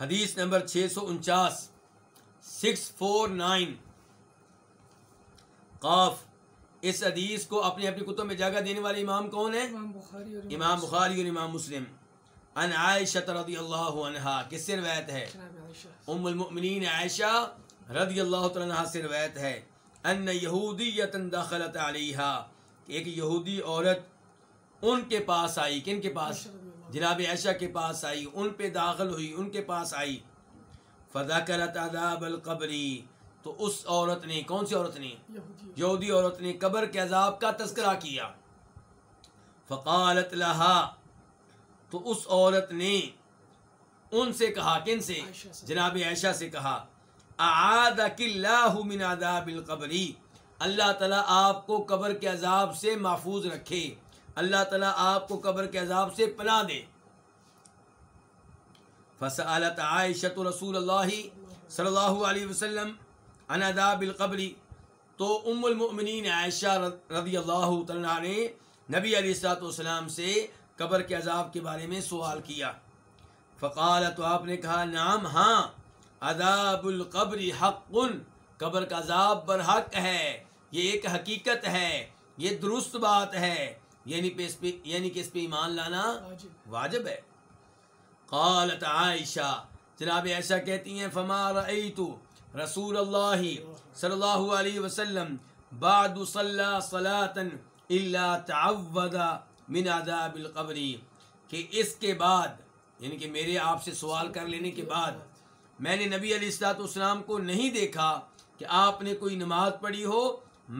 حدیث نمبر چھ سو انچاس، سکس فور نائن، قاف اس حدیث کو اپنی اپنی کتب میں جگہ دینے والے امام کون ہیں؟ امام بخاری اور امام بخاری اور امام مسلم۔ ان عائشہ رضی اللہ عنہا کس سے روایت ہے؟ ام المؤمنین عائشہ رضی اللہ تعالی سے روایت ہے ان یہودیت دخلت علیہا کہ ایک یہودی عورت ان کے پاس آئی۔ کن کے پاس؟ جناب عائشہ کے پاس آئی ان پہ داخل ہوئی ان کے پاس آئی۔ فذکرت عذاب القبری تو اس عورت نے کون سی عورت نے؟ یہودی عورت۔ نے قبر کے عذاب کا تذکرہ کیا۔ فقالت لہا تو اس عورت نے ان سے کہا کن سے؟ جناب عائشہ سے کہا اعاذک اللہ من عذاب القبری اللہ تعالیٰ آپ کو قبر کے عذاب سے محفوظ رکھے۔ اللہ تعالیٰ آپ کو قبر کے عذاب سے پناہ دے۔ فسألت عائشہ رسول اللہ صلی اللہ علیہ وسلم عن عذاب القبری تو ام المؤمنین عائشہ رضی اللہ تعالیٰ نے نبی علیہ السلاۃ والسلام سے قبر کے عذاب کے بارے میں سوال کیا۔ فقال تو آپ نے کہا نام ہاں عذاب القبر حق قبر کا عذاب برحق ہے یہ ایک حقیقت ہے یہ درست بات ہے یعنی پہ اس پہ یعنی کہ اس پہ ایمان لانا واجب۔ واجب ہے۔ قالت عائشہ جناب عائشہ کہتی ہیں فما رأیت رسول اللہ صلی اللہ علیہ وسلم بعد صلی صلاة الا تعوذ من عذاب القبر، کہ اس کے بعد یعنی کہ میرے آپ سے سوال کر لینے کے بعد، میں نے نبی علیہ السلاۃ والسلام کو نہیں دیکھا کہ آپ نے کوئی نماز پڑھی ہو،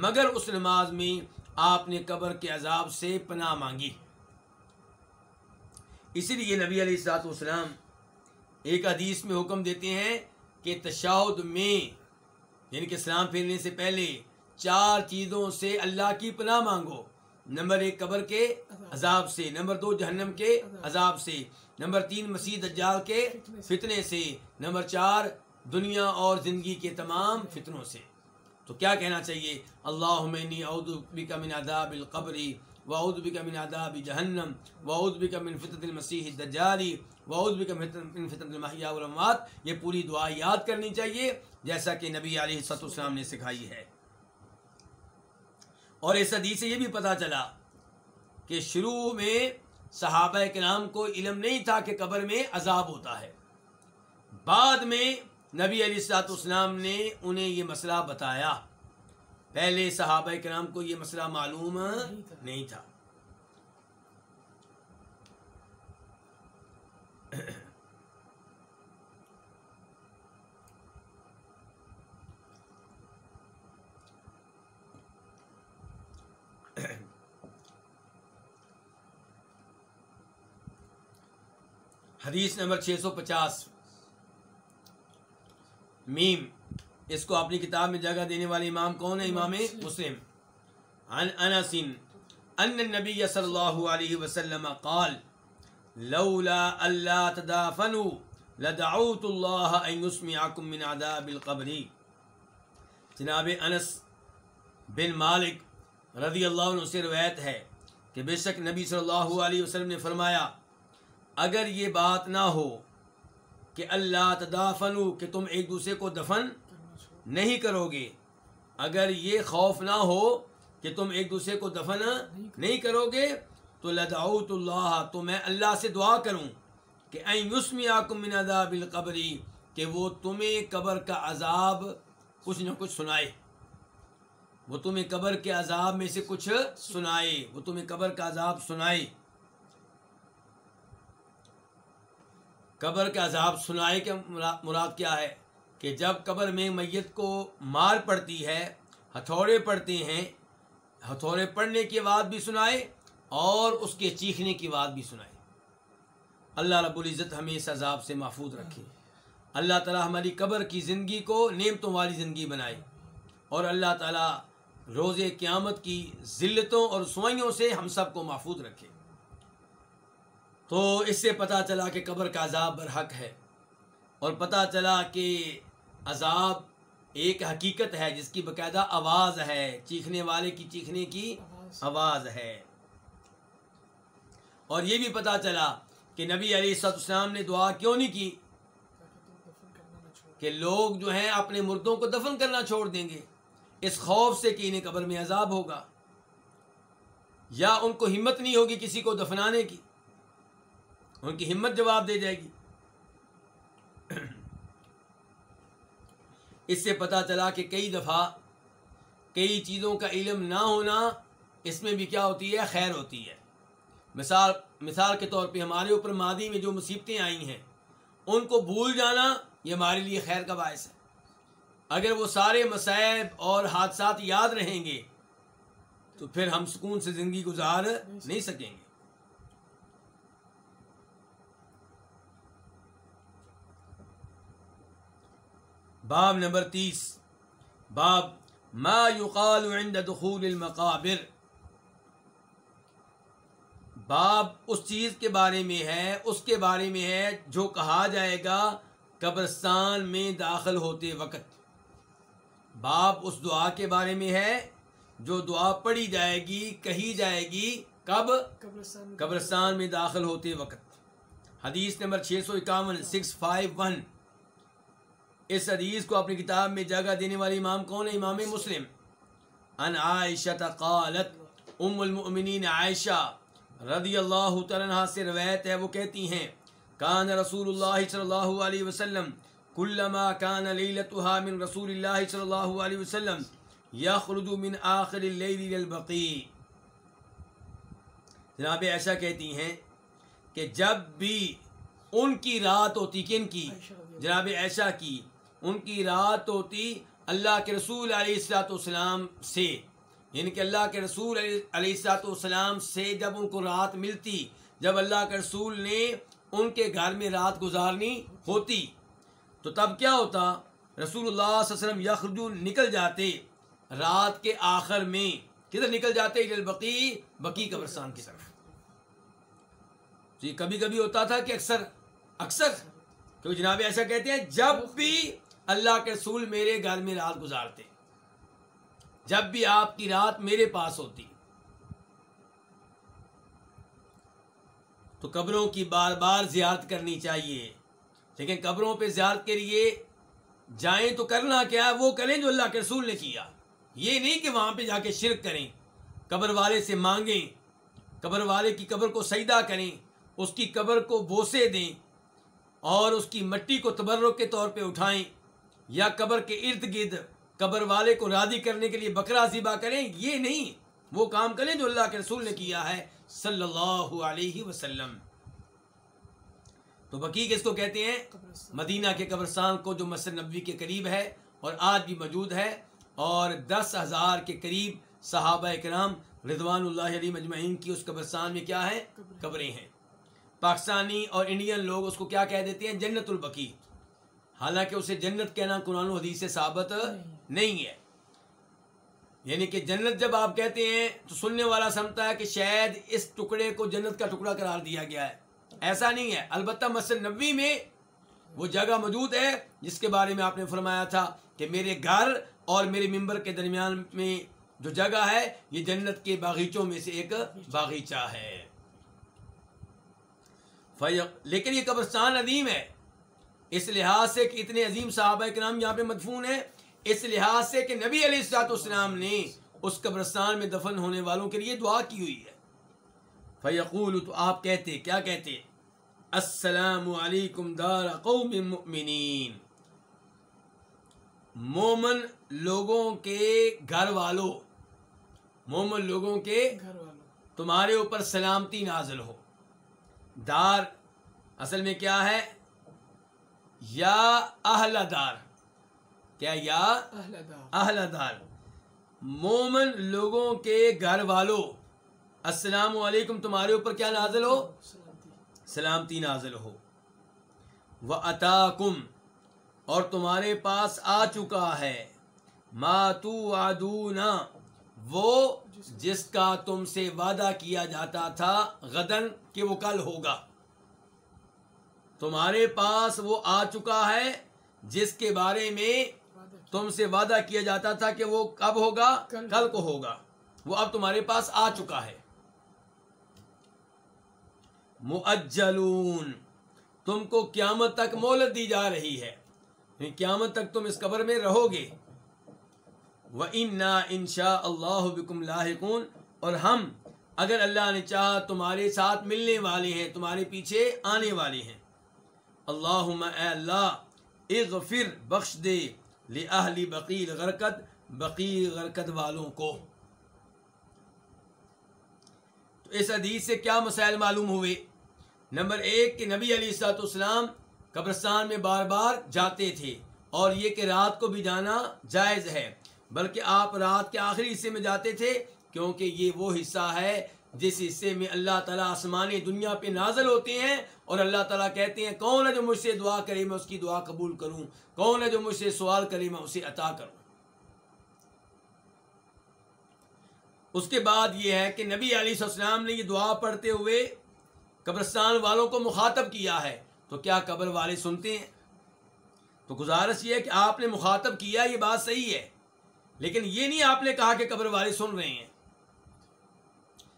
مگر اس نماز میں آپ نے قبر کے عذاب سے پناہ مانگی۔ اسی لیے نبی علیہ السلاط والسلام ایک حدیث میں حکم دیتے ہیں کہ تشاہد میں یعنی کہ اسلام پھیرنے سے پہلے چار چیزوں سے اللہ کی پناہ مانگو۔ نمبر ایک قبر کے عذاب سے، نمبر دو جہنم کے عذاب سے، نمبر تین مسیح دجال کے فتنے سے، نمبر چار دنیا اور زندگی کے تمام فتنوں سے۔ تو کیا کہنا چاہیے؟ اللہ اعوذ من عذاب القبر۔ واعوذ بک من عذاب جہنم واعوذ بک من فتنة المسیح الدجال واعوذ بک من فتنة المحیا والاموات یہ پوری دعا یاد کرنی چاہیے جیسا کہ نبی علیہ الصلوۃ والسلام نے سکھائی ہے۔ اور اس حدیث سے یہ بھی پتہ چلا کہ شروع میں صحابہ کرام کو علم نہیں تھا کہ قبر میں عذاب ہوتا ہے۔ بعد میں نبی علیہ السلاط اسلام نے انہیں یہ مسئلہ بتایا۔ پہلے صحابہ کرام کو یہ مسئلہ معلوم نہیں تھا۔ حدیث نمبر چھ سو پچاس۔ میم۔ اس کو اپنی کتاب میں جگہ دینے والے امام کون ہے؟ امام مسلم۔ عن انس، ان النبی صلی اللہ علیہ وسلم قال، لولا اللہ تدافنوا لدعوت اللہ ان يسمعكم من عذاب القبر۔ جناب انس بن مالک رضی اللہ عنہ سے روایت ہے کہ بے شک نبی صلی اللہ علیہ وسلم نے فرمایا، اگر یہ بات نہ ہو کہ اللہ تدافنو کہ تم ایک دوسرے کو دفن نہیں کرو گے۔ اگر یہ خوف نہ ہو کہ تم ایک دوسرے کو دفن نہیں کرو گے، تو لدعوت اللہ، تو میں اللہ سے دعا کروں کہ این یسمی آکم من عذاب القبری کہ وہ تمہیں قبر کا عذاب کچھ نہ کچھ سنائے۔ وہ تمہیں قبر کے عذاب میں سے کچھ سنائے، وہ تمہیں قبر کا عذاب سنائے۔ قبر کا عذاب سنائے کے مراد کیا ہے؟ کہ جب قبر میں میت کو مار پڑتی ہے، ہتھوڑے پڑتے ہیں، ہتھوڑے پڑنے کی بعد بھی سنائے اور اس کے چیخنے کی بعد بھی سنائے۔ اللہ رب العزت ہمیں اس عذاب سے محفوظ رکھے۔ اللہ تعالیٰ ہماری قبر کی زندگی کو نعمتوں والی زندگی بنائے۔ اور اللہ تعالیٰ روز قیامت کی ذلتوں اور سوئیوں سے ہم سب کو محفوظ رکھے۔ تو اس سے پتہ چلا کہ قبر کا عذاب برحق ہے۔ اور پتہ چلا کہ عذاب ایک حقیقت ہے، جس کی باقاعدہ آواز ہے۔ چیخنے والے کی چیخنے کی آواز ہے۔ اور یہ بھی پتہ چلا کہ نبی علی السلام نے دعا کیوں نہیں کی؟ کہ لوگ جو ہیں اپنے مردوں کو دفن کرنا چھوڑ دیں گے۔ اس خوف سے کہ انہیں قبر میں عذاب ہوگا۔ یا ان کو ہمت نہیں ہوگی کسی کو دفنانے کی۔ ان کی ہمت جواب دے جائے گی۔ اس سے پتہ چلا کہ کئی دفعہ کئی چیزوں کا علم نہ ہونا اس میں بھی کیا ہوتی ہے؟ خیر ہوتی ہے۔ مثال مثال کے طور پہ ہمارے اوپر مادی میں جو مصیبتیں آئی ہیں، ان کو بھول جانا یہ ہمارے لیے خیر کا باعث ہے۔ اگر وہ سارے مسائب اور حادثات یاد رہیں گے، تو پھر ہم سکون سے زندگی گزار نہیں سکیں گے۔ باب نمبر تیس۔ باب ما يقال عند دخول المقابر۔ باب اس چیز کے بارے میں ہے اس کے بارے میں ہے جو کہا جائے گا قبرستان میں داخل ہوتے وقت۔ باب اس دعا کے بارے میں ہے جو دعا پڑھی جائے گی کہی جائے گی کب؟ قبرستان میں داخل ہوتے وقت۔ حدیث نمبر چھ سو اکاون سکس فائیو ون۔ اس حدیث کو اپنی کتاب میں جگہ دینے والی امام کون ہے؟ امام مسلم. ان عائشہ قالت ام المؤمنین عائشہ رضی اللہ تعالیٰ سے روایت ہے وہ کہتی ہیں کان رسول اللہ صلی اللہ علیہ وسلم کلما کان لیلتها من رسول اللہ صلی اللہ علیہ وسلم یخرج من آخر اللیل البقی جناب ایسا کہتی ہیں کہ جب بھی ان کی رات ہوتی کن کی؟ جناب ایسا کی ان کی رات ہوتی اللہ کے رسول علیہ السلاۃ والسلام سے۔ یعنی کہ اللہ کے رسول علیہ السلاۃ والسلام سے جب ان کو رات ملتی، جب اللہ کے رسول نے ان کے گھر میں رات گزارنی ہوتی، تو تب کیا ہوتا؟ رسول اللہ صلی اللہ علیہ وسلم یخرجو نکل جاتے رات کے آخر میں۔ کدھر نکل جاتے؟ البقی بقی قبرستان کی طرف۔ تو یہ کبھی کبھی ہوتا تھا کہ اکثر اکثر، کیونکہ جناب ایسا کہتے ہیں، جب بھی اللہ کے رسول میرے گھر میں رات گزارتے جب بھی آپ کی رات میرے پاس ہوتی تو قبروں کی بار بار زیارت کرنی چاہیے۔ لیکن قبروں پہ زیارت کے لیے جائیں تو کرنا کیا؟ ہے وہ کریں جو اللہ کے رسول نے کیا۔ یہ نہیں کہ وہاں پہ جا کے شرک کریں۔ قبر والے سے مانگیں۔ قبر والے کی قبر کو سجدہ کریں۔ اس کی قبر کو بوسے دیں۔ اور اس کی مٹی کو تبرک کے طور پہ اٹھائیں۔ یا قبر کے ارد گرد قبر والے کو راضی کرنے کے لیے بکرا ذبح کریں، یہ نہیں۔ وہ کام کریں جو اللہ کے رسول نے کیا ہے صلی اللہ علیہ وسلم۔ تو بقی کس کو کہتے ہیں؟ مدینہ کے قبرستان کو جو مسجد نبوی کے قریب ہے اور آج بھی موجود ہے۔ اور دس ہزار کے قریب صحابہ کرام رضوان اللہ علیہ مجمعین کی اس قبرستان میں کیا ہے؟ قبریں۔ قبریں ہیں۔ پاکستانی اور انڈین لوگ اس کو کیا کہہ دیتے ہیں؟ جنت البقی حالانکہ اسے جنت کہنا قرآن و حدیث سے ثابت نہیں ہے۔ یعنی کہ جنت جب آپ کہتے ہیں تو سننے والا سمجھتا ہے کہ شاید اس ٹکڑے کو جنت کا ٹکڑا قرار دیا گیا ہے۔ ایسا نہیں ہے۔ البتہ مسجد نبوی میں وہ جگہ موجود ہے جس کے بارے میں آپ نے فرمایا تھا کہ میرے گھر اور میرے ممبر کے درمیان میں جو جگہ ہے، یہ جنت کے باغیچوں میں سے ایک باغیچہ ہے۔ فیق لیکن یہ قبرستان عظیم ہے۔ اس لحاظ سے کہ اتنے عظیم صحابہ کے نام یہاں پہ مدفون ہیں، اس لحاظ سے کہ نبی علیہ السلاط والسلام نے اس قبرستان میں دفن ہونے والوں کے لیے دعا کی ہوئی ہے۔ فیقول، تو آپ کہتے، کیا کہتے؟ السلام علیکم دار قوم مؤمنین۔ مومن لوگوں کے گھر والوں مومن لوگوں کے گھر والوں تمہارے اوپر سلامتی نازل ہو۔ دار اصل میں کیا ہے؟ یا اہل دار کیا یا اہل دار مومن لوگوں کے گھر والوں السلام علیکم تمہارے اوپر کیا نازل ہو؟ سلامتی نازل ہو۔ وہ اتاکم اور تمہارے پاس آ چکا ہے۔ ما تو آدونا وہ جس کا تم سے وعدہ کیا جاتا تھا غدن کہ وہ کل ہوگا۔ تمہارے پاس وہ آ چکا ہے جس کے بارے میں۔ تم سے وعدہ کیا جاتا تھا کہ وہ کب ہوگا؟ کل کو ہوگا۔ وہ اب تمہارے پاس آ چکا ہے۔ مؤجلون تم کو قیامت تک مہلت دی جا رہی ہے۔ قیامت تک تم اس قبر میں رہو گے وہ انا ان شاء اللہ بکم لاحقون۔ اور ہم اگر اللہ نے چاہا تمہارے ساتھ ملنے والے ہیں تمہارے پیچھے آنے والے ہیں۔ اللہم اے اللہ، اغفر، بخش دے لأہل بقیل غرکت بقیل غرکت والوں کو۔ تو اس حدیث سے کیا مسائل معلوم ہوئے؟ نمبر ایک کہ نبی علی السلاط اسلام قبرستان میں بار بار جاتے تھے اور یہ کہ رات کو بھی جانا جائز ہے، بلکہ آپ رات کے آخری حصے میں جاتے تھے، کیونکہ یہ وہ حصہ ہے جس حصے میں اللہ تعالیٰ آسمانی دنیا پہ نازل ہوتے ہیں اور اللہ تعالیٰ کہتے ہیں، کون ہے جو مجھ سے دعا کرے میں اس کی دعا قبول کروں؟ کون ہے جو مجھ سے سوال کرے میں اسے عطا کروں؟ اس کے بعد یہ ہے کہ نبی علیہ السلام نے یہ دعا پڑھتے ہوئے قبرستان والوں کو مخاطب کیا ہے۔ تو کیا قبر والے سنتے ہیں؟ تو گزارش یہ ہے کہ آپ نے مخاطب کیا، یہ بات صحیح ہے۔ لیکن یہ نہیں آپ نے کہا کہ قبر والے سن رہے ہیں۔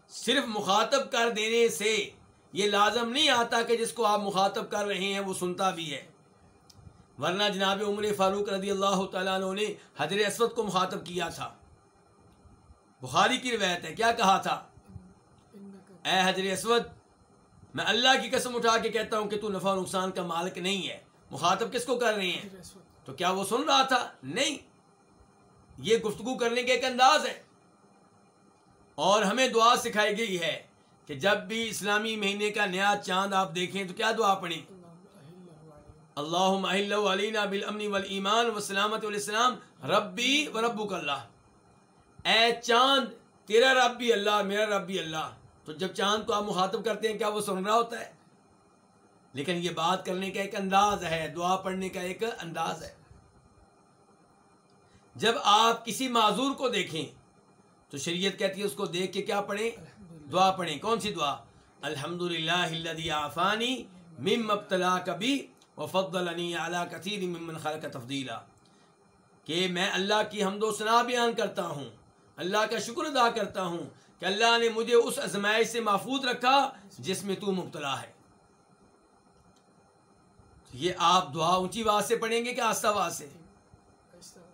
صرف مخاطب کر دینے سے یہ لازم نہیں آتا کہ جس کو آپ مخاطب کر رہے ہیں وہ سنتا بھی ہے۔ ورنہ جناب عمر فاروق رضی اللہ تعالیٰ عنہ نے حضر اسود کو مخاطب کیا تھا۔ بخاری کی روایت ہے، کیا کہا تھا؟ اے حضر اسود، میں اللہ کی قسم اٹھا کے کہتا ہوں کہ تو نفع نقصان کا مالک نہیں ہے۔ مخاطب کس کو کر رہے ہیں؟ تو کیا وہ سن رہا تھا؟ نہیں۔ یہ گفتگو کرنے کا ایک انداز ہے۔ اور ہمیں دعا سکھائی گئی ہے کہ جب بھی اسلامی مہینے کا نیا چاند آپ دیکھیں تو کیا دعا پڑھیں؟ اللہ علینا بالامن والایمان والسلامت والاسلام، ربی و ربک اللہ۔ اے چاند، تیرا رب بھی اللہ، میرا رب بھی اللہ۔ تو جب چاند کو آپ مخاطب کرتے ہیں، کیا وہ سن رہا ہوتا ہے؟ لیکن یہ بات کرنے کا ایک انداز ہے، دعا پڑھنے کا ایک انداز ہے۔ جب آپ کسی معذور کو دیکھیں، تو شریعت کہتی ہے، اس کو دیکھ کے کیا پڑھیں؟ دعا پڑھیں۔ کون سی دعا؟ الحمد للہ آفانی مم ابتلا کبھی وفد النی اعلیٰ کثیر ممن خلق تفضیلا۔ کہ میں اللہ کی حمد و ثنا بیان کرتا ہوں اللہ کا شکر ادا کرتا ہوں کہ اللہ نے مجھے اس ازمائش سے محفوظ رکھا جس میں تو مبتلا ہے۔ یہ آپ دعا اونچی آواز سے پڑھیں گے کہ آستہ آواز سے؟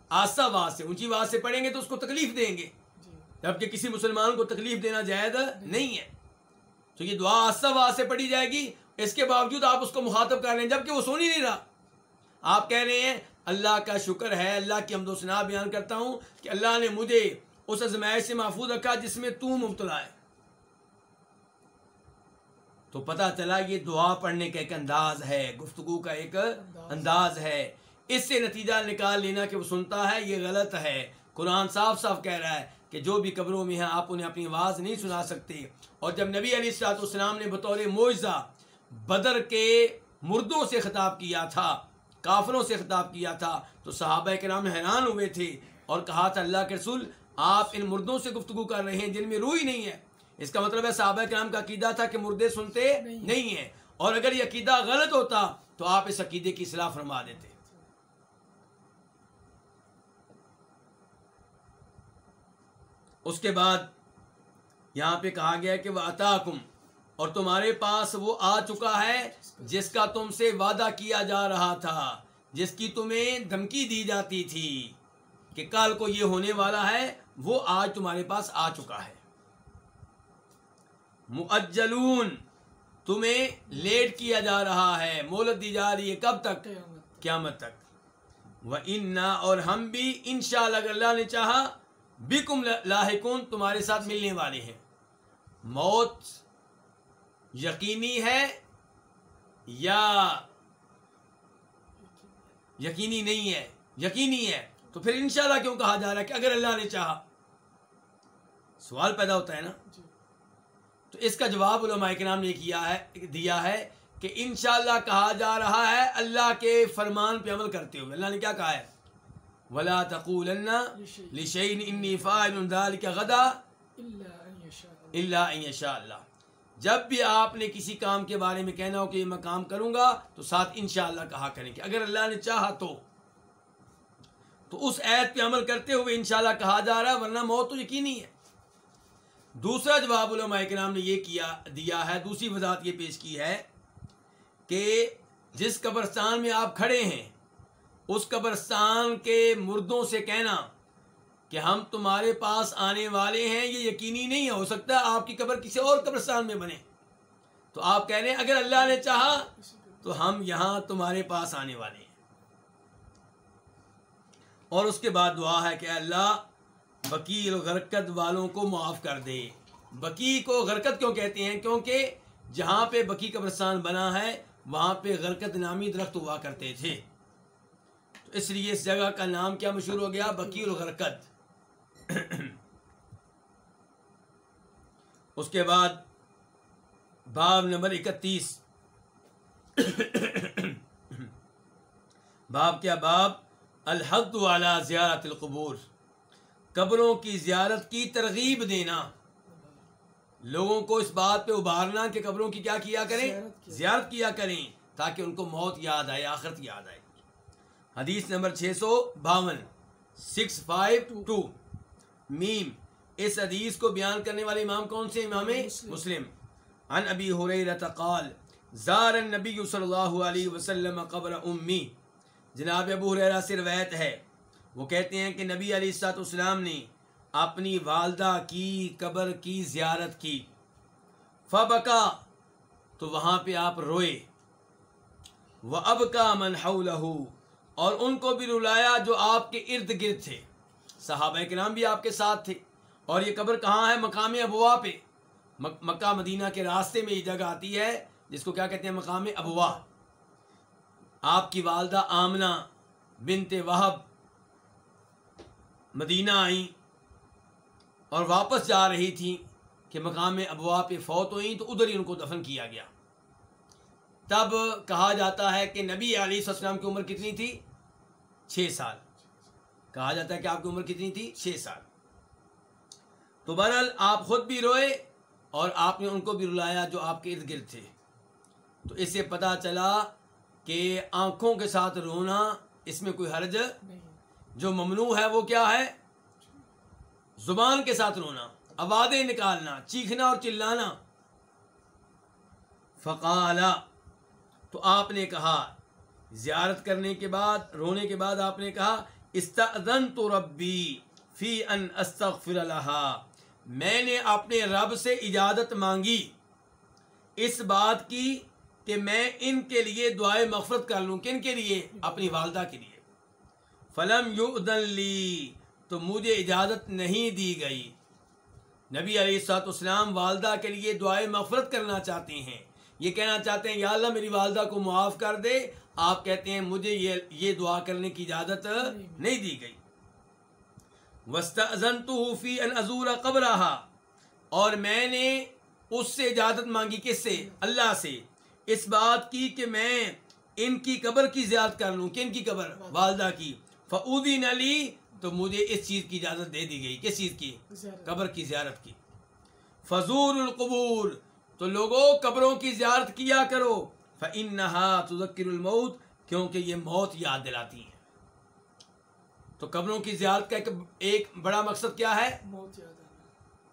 آستہ آواز سے اونچی آواز سے پڑھیں گے تو اس کو تکلیف دیں گے۔ جبکہ کسی مسلمان کو تکلیف دینا جائز نہیں ہے۔ تو یہ دعا آستہ آواز سے پڑھی جائے گی، اس کے باوجود آپ اس کو مخاطب کر رہے ہیں جبکہ وہ سن ہی نہیں رہا۔ آپ کہہ رہے ہیں، اللہ کا شکر ہے، اللہ کی حمد و ثنا بیان کرتا ہوں کہ اللہ نے مجھے اس ازمائش سے محفوظ رکھا جس میں تو مبتلا ہے۔ تو پتہ چلا یہ دعا پڑھنے کا ایک انداز ہے، گفتگو کا ایک انداز ہے۔ اس سے نتیجہ نکال لینا کہ وہ سنتا ہے، یہ غلط ہے۔ قرآن صاف صاف کہہ رہا ہے۔ کہ جو بھی قبروں میں ہیں آپ انہیں اپنی آواز نہیں سنا سکتے۔ اور جب نبی علی السلاط والسلام نے بطور معجزہ بدر کے مردوں سے خطاب کیا تھا کافروں سے خطاب کیا تھا تو صحابہ کے نام حیران ہوئے تھے اور کہا تھا اللہ کے رسول آپ ان مردوں سے گفتگو کر رہے ہیں جن میں روح ہی نہیں ہے۔ اس کا مطلب ہے صحابہ کرام کا عقیدہ تھا کہ مردے سنتے نہیں۔ نہیں ہیں۔ اور اگر یہ عقیدہ غلط ہوتا تو آپ اس عقیدے کی اصلاح فرما دیتے۔ اس کے بعد یہاں پہ کہا گیا کہ وہ عطاکم اور تمہارے پاس وہ آ چکا ہے جس کا تم سے وعدہ کیا جا رہا تھا جس کی تمہیں دھمکی دی جاتی تھی کہ کل کو یہ ہونے والا ہے وہ آج تمہارے پاس آ چکا ہے۔ معجلون تمہیں لیٹ کیا جا رہا ہے مولت دی جا رہی ہے کب تک؟ قیامت قیامت تک۔ وہ انا اور ہم بھی ان شاء اللہ اگر اللہ نے چاہا بکم لاحقون تمہارے ساتھ ملنے والے ہیں۔ موت یقینی ہے یا یقینی نہیں ہے؟ یقینی ہے۔ تو پھر انشاءاللہ کیوں کہا جا رہا ہے کہ اگر اللہ نے چاہا؟ سوال پیدا ہوتا ہے نا؟ جی۔ تو اس کا جواب علماء کرام نے کیا ہے دیا ہے کہ انشاءاللہ کہا جا رہا ہے اللہ کے فرمان پہ عمل کرتے ہوئے۔ اللہ نے کیا کہا ہے؟ ولا تقولن لشيء. اني فاعل ذلك غدا الا ان یشاء اللہ جب بھی آپ نے کسی کام کے بارے میں کہنا ہو کہ یہ میں کام کروں گا تو ساتھ انشاءاللہ کہا کریں کہ اگر اللہ نے چاہا تو۔ تو اس عید پہ عمل کرتے ہوئے انشاءاللہ کہا جا رہا ہے ورنہ موت تو یقینی ہے۔ دوسرا جواب علماء کرام نے یہ کیا دیا ہے دوسری وضاحت یہ پیش کی ہے کہ جس قبرستان میں آپ کھڑے ہیں اس قبرستان کے مردوں سے کہنا کہ ہم تمہارے پاس آنے والے ہیں، یہ یقینی نہیں ہو سکتا آپ کی قبر کسی اور قبرستان میں بنے۔ تو آپ کہہ رہے ہیں، اگر اللہ نے چاہا تو ہم یہاں تمہارے پاس آنے والے ہیں۔ اور اس کے بعد دعا ہے کہ اللہ وکیل و غرکت والوں کو معاف کر دے۔ بکی کو غرکت کیوں کہتے ہیں؟ کیونکہ جہاں پہ بکی قبرستان بنا ہے، وہاں پہ غرکت نامی درخت ہوا کرتے تھے۔ تو اس لیے اس جگہ کا نام کیا مشہور ہو گیا؟ بکی الغرکت اس کے بعد باب نمبر اکتیس. باب کیا؟ باب الحد والا زیارت القبور. قبروں کی زیارت کی ترغیب دینا. لوگوں کو اس بات پہ ابھارنا کہ قبروں کی کیا کیا کریں؟ زیارت کیا۔ زیارت کیا کریں تاکہ ان کو موت یاد آئے آخرت یاد آئے۔ حدیث نمبر چھ سو باون سکس فائیو ٹو میم اس حدیث کو بیان کرنے والے امام کون سے؟ امام مسلم۔ عن ابی حریرہ قال زار النبی صلی اللہ علیہ وسلم قبر امی۔ جناب ابو حریرہ سے روایت ہے۔ وہ کہتے ہیں کہ نبی علیہ السلاط اسلام نے اپنی والدہ کی قبر کی زیارت کی۔ فبکا تو وہاں پہ آپ روئے۔ وہ اب کا من اور ان کو بھی رلایا جو آپ کے ارد گرد تھے۔ صحابہ کے نام بھی آپ کے ساتھ تھے۔ اور یہ قبر کہاں ہے؟ مقام ابوا پہ۔ مک- مکہ مدینہ کے راستے میں یہ جگہ آتی ہے جس کو کیا کہتے ہیں؟ مقام ابوا۔ آپ کی والدہ آمنہ بنت وہب مدینہ آئیں اور واپس جا رہی تھیں کہ مقام ابوا پہ فوت ہوئیں تو ادھر ہی ان کو دفن کیا گیا۔ تب کہا جاتا ہے کہ نبی علیہ السلام کی عمر کتنی تھی؟ چھ سال۔ کہا جاتا ہے کہ آپ کی عمر کتنی تھی؟ چھ سال۔ تو بہرحال آپ خود بھی روئے اور آپ نے ان کو بھی رلایا جو آپ کے ارد گرد تھے۔ تو اس سے پتہ چلا کہ آنکھوں کے ساتھ رونا اس میں کوئی حرج جو ممنوع ہے وہ کیا ہے؟ زبان کے ساتھ رونا، آوازیں نکالنا، چیخنا اور چلانا۔ فقالا، تو آپ نے کہا زیارت کرنے کے بعد، رونے کے بعد آپ نے کہا استعذن تو ربی فی ان استغفر لہا۔ میں نے اپنے رب سے اجازت مانگی۔ اس بات کی کہ میں ان کے لیے دعائے مغفرت کر لوں۔ کن کے لیے؟ اپنی والدہ کے لیے۔ فلم یؤذن لی، تو مجھے اجازت نہیں دی گئی۔ نبی علیہ السلاط اسلام والدہ کے لیے دعائے مغفرت کرنا چاہتے ہیں۔ یہ کہنا چاہتے ہیں یا اللہ میری والدہ کو معاف کر دے۔ آپ کہتے ہیں مجھے یہ یہ دعا کرنے کی اجازت نہیں دی گئی۔ وسطی فی ان عزور قبرہا اور میں نے اس سے اجازت مانگی کس سے؟ اللہ سے۔ اس بات کی کہ میں ان کی قبر کی زیارت کر لوں۔ کن کی قبر؟ والدہ کی۔ فعودی نلی تو مجھے اس چیز کی اجازت دے دی گئی۔ کس چیز کی؟ قبر کی زیارت کی۔ فضول القبور۔ تو لوگوں قبروں کی زیارت کیا کرو۔ فَإِنَّهَا تُذَكِّرُ الْمَوْتِ کیونکہ یہ موت یاد دلاتی ہیں تو قبروں کی زیارت کا ایک بڑا مقصد کیا ہے؟ موت یاد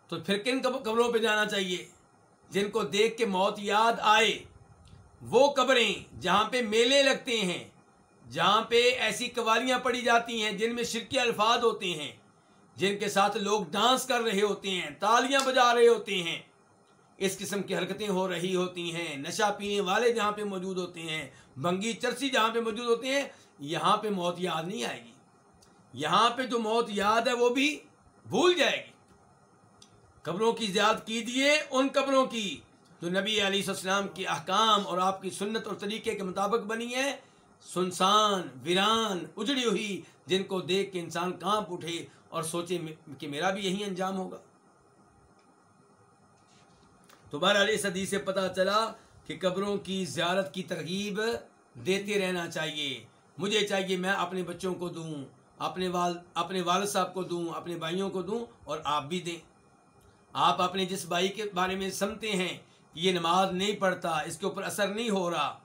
تو پھر کن قب- قبروں پہ جانا چاہیے۔ جن کو دیکھ کے موت یاد آئے وہ قبریں جہاں پہ میلے لگتے ہیں جہاں پہ ایسی قوالیاں پڑی جاتی ہیں جن میں شرکی الفاظ ہوتے ہیں جن کے ساتھ لوگ ڈانس کر رہے ہوتے ہیں تالیاں بجا رہے ہوتے ہیں۔ اس قسم کی حرکتیں ہو رہی ہوتی ہیں۔ نشہ پینے والے جہاں پہ موجود ہوتے ہیں بنگی چرسی جہاں پہ موجود ہوتے ہیں، یہاں پہ موت یاد نہیں آئے گی۔ یہاں پہ جو موت یاد ہے، وہ بھی بھول جائے گی۔ قبروں کی زیاد کیجیے ان قبروں کی جو نبی علیہ السلام کی احکام اور آپ کی سنت اور طریقے کے مطابق بنی ہے سنسان، ویران، اجڑی ہوئی، جن کو دیکھ کے انسان کانپ اٹھے اور سوچے کہ میرا بھی یہی انجام ہوگا۔ تو بہرحال اس حدیث سے پتہ چلا کہ قبروں کی زیارت کی ترغیب دیتے رہنا چاہیے۔ مجھے چاہیے میں اپنے بچوں کو دوں، اپنے وال، اپنے والد صاحب کو دوں، اپنے بھائیوں کو دوں اور آپ بھی دیں۔ آپ اپنے جس بھائی کے بارے میں سمتے ہیں، یہ نماز نہیں پڑھتا، اس کے اوپر اثر نہیں ہو رہا۔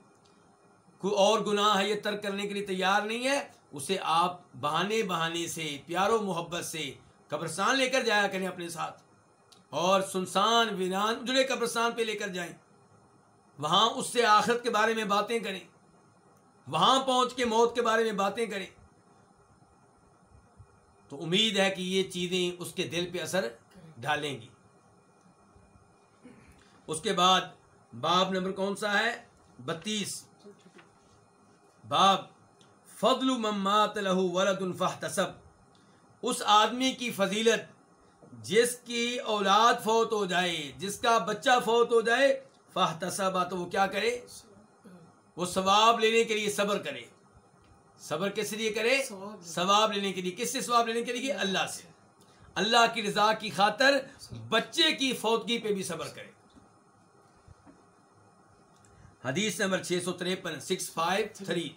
کوئی اور گناہ ہے، یہ ترک کرنے کے لیے تیار نہیں ہے، اسے آپ بہانے بہانے سے، پیار و محبت سے قبرستان لے کر جایا کریں اپنے ساتھ۔ اور سنسان ویران اجڑے قبرستان پہ لے کر جائیں۔ وہاں اس سے آخرت کے بارے میں باتیں کریں۔ وہاں پہنچ کے موت کے بارے میں باتیں کریں۔ تو امید ہے کہ یہ چیزیں اس کے دل پہ اثر ڈالیں گی۔ اس کے بعد باب نمبر کون سا ہے؟ بتیس۔ باب، فضل ممات لہو ولد فاحتسب۔ اس آدمی کی فضیلت جس کی اولاد فوت ہو جائے جس کا بچہ فوت ہو جائے فاحتسب تو وہ کیا کرے؟ وہ ثواب لینے کے لیے صبر کرے۔ صبر کس لیے کرے؟ ثواب لینے کے لیے۔ کس سے ثواب لینے کے لیے؟ اللہ سے۔ اللہ کی رضا کی خاطر بچے کی فوتگی پہ بھی صبر کرے۔ حدیث نمبر چھ سو تریپن سکس فائیو تھری۔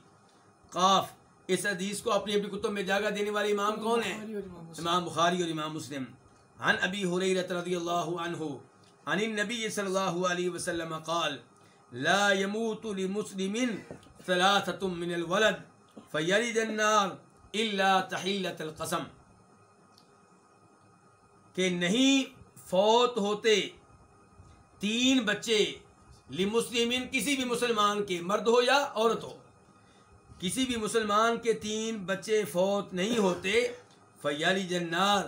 قاف اس حدیث کو اپنی اپنی کتب میں جگہ دینے والے امام کون ہیں۔ امام بخاری اور امام مسلم۔ عن ابی حریرت رضی اللہ عنہ عن النبی صلی اللہ علیہ وسلم قال، لا يموت لمسلم ثلاثة من الولد فيلد النار الا تحلت القسم. کہ نہیں فوت ہوتے تین بچے لمسلمین کسی بھی مسلمان کے مرد ہو یا عورت ہو، کسی بھی مسلمان کے تین بچے فوت نہیں ہوتے فیالی جنار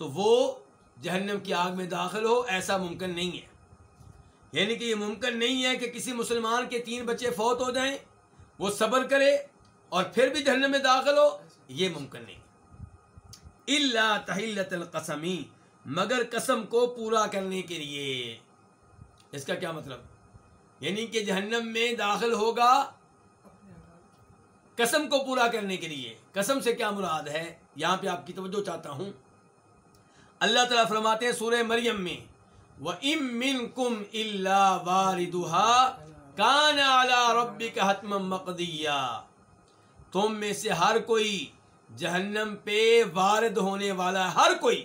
تو وہ جہنم کی آگ میں داخل ہو، ایسا ممکن نہیں ہے۔ یعنی کہ یہ ممکن نہیں ہے کہ کسی مسلمان کے تین بچے فوت ہو جائیں، وہ صبر کرے اور پھر بھی جہنم میں داخل ہو، یہ ممکن نہیں۔ اللہ تحلت القسمی مگر قسم کو پورا کرنے کے لیے۔ اس کا کیا مطلب؟ یعنی کہ جہنم میں داخل ہوگا قسم کو پورا کرنے کے لیے۔ قسم سے کیا مراد ہے؟ یہاں پہ آپ کی توجہ چاہتا ہوں۔ اللہ تعالیٰ فرماتے ہیں سورہ مریم میں و ام من کم اللہ واردہ کان اعلی ربی کا حتم مقدیہ تم میں سے ہر کوئی جہنم پہ وارد ہونے والا ہے ہر کوئی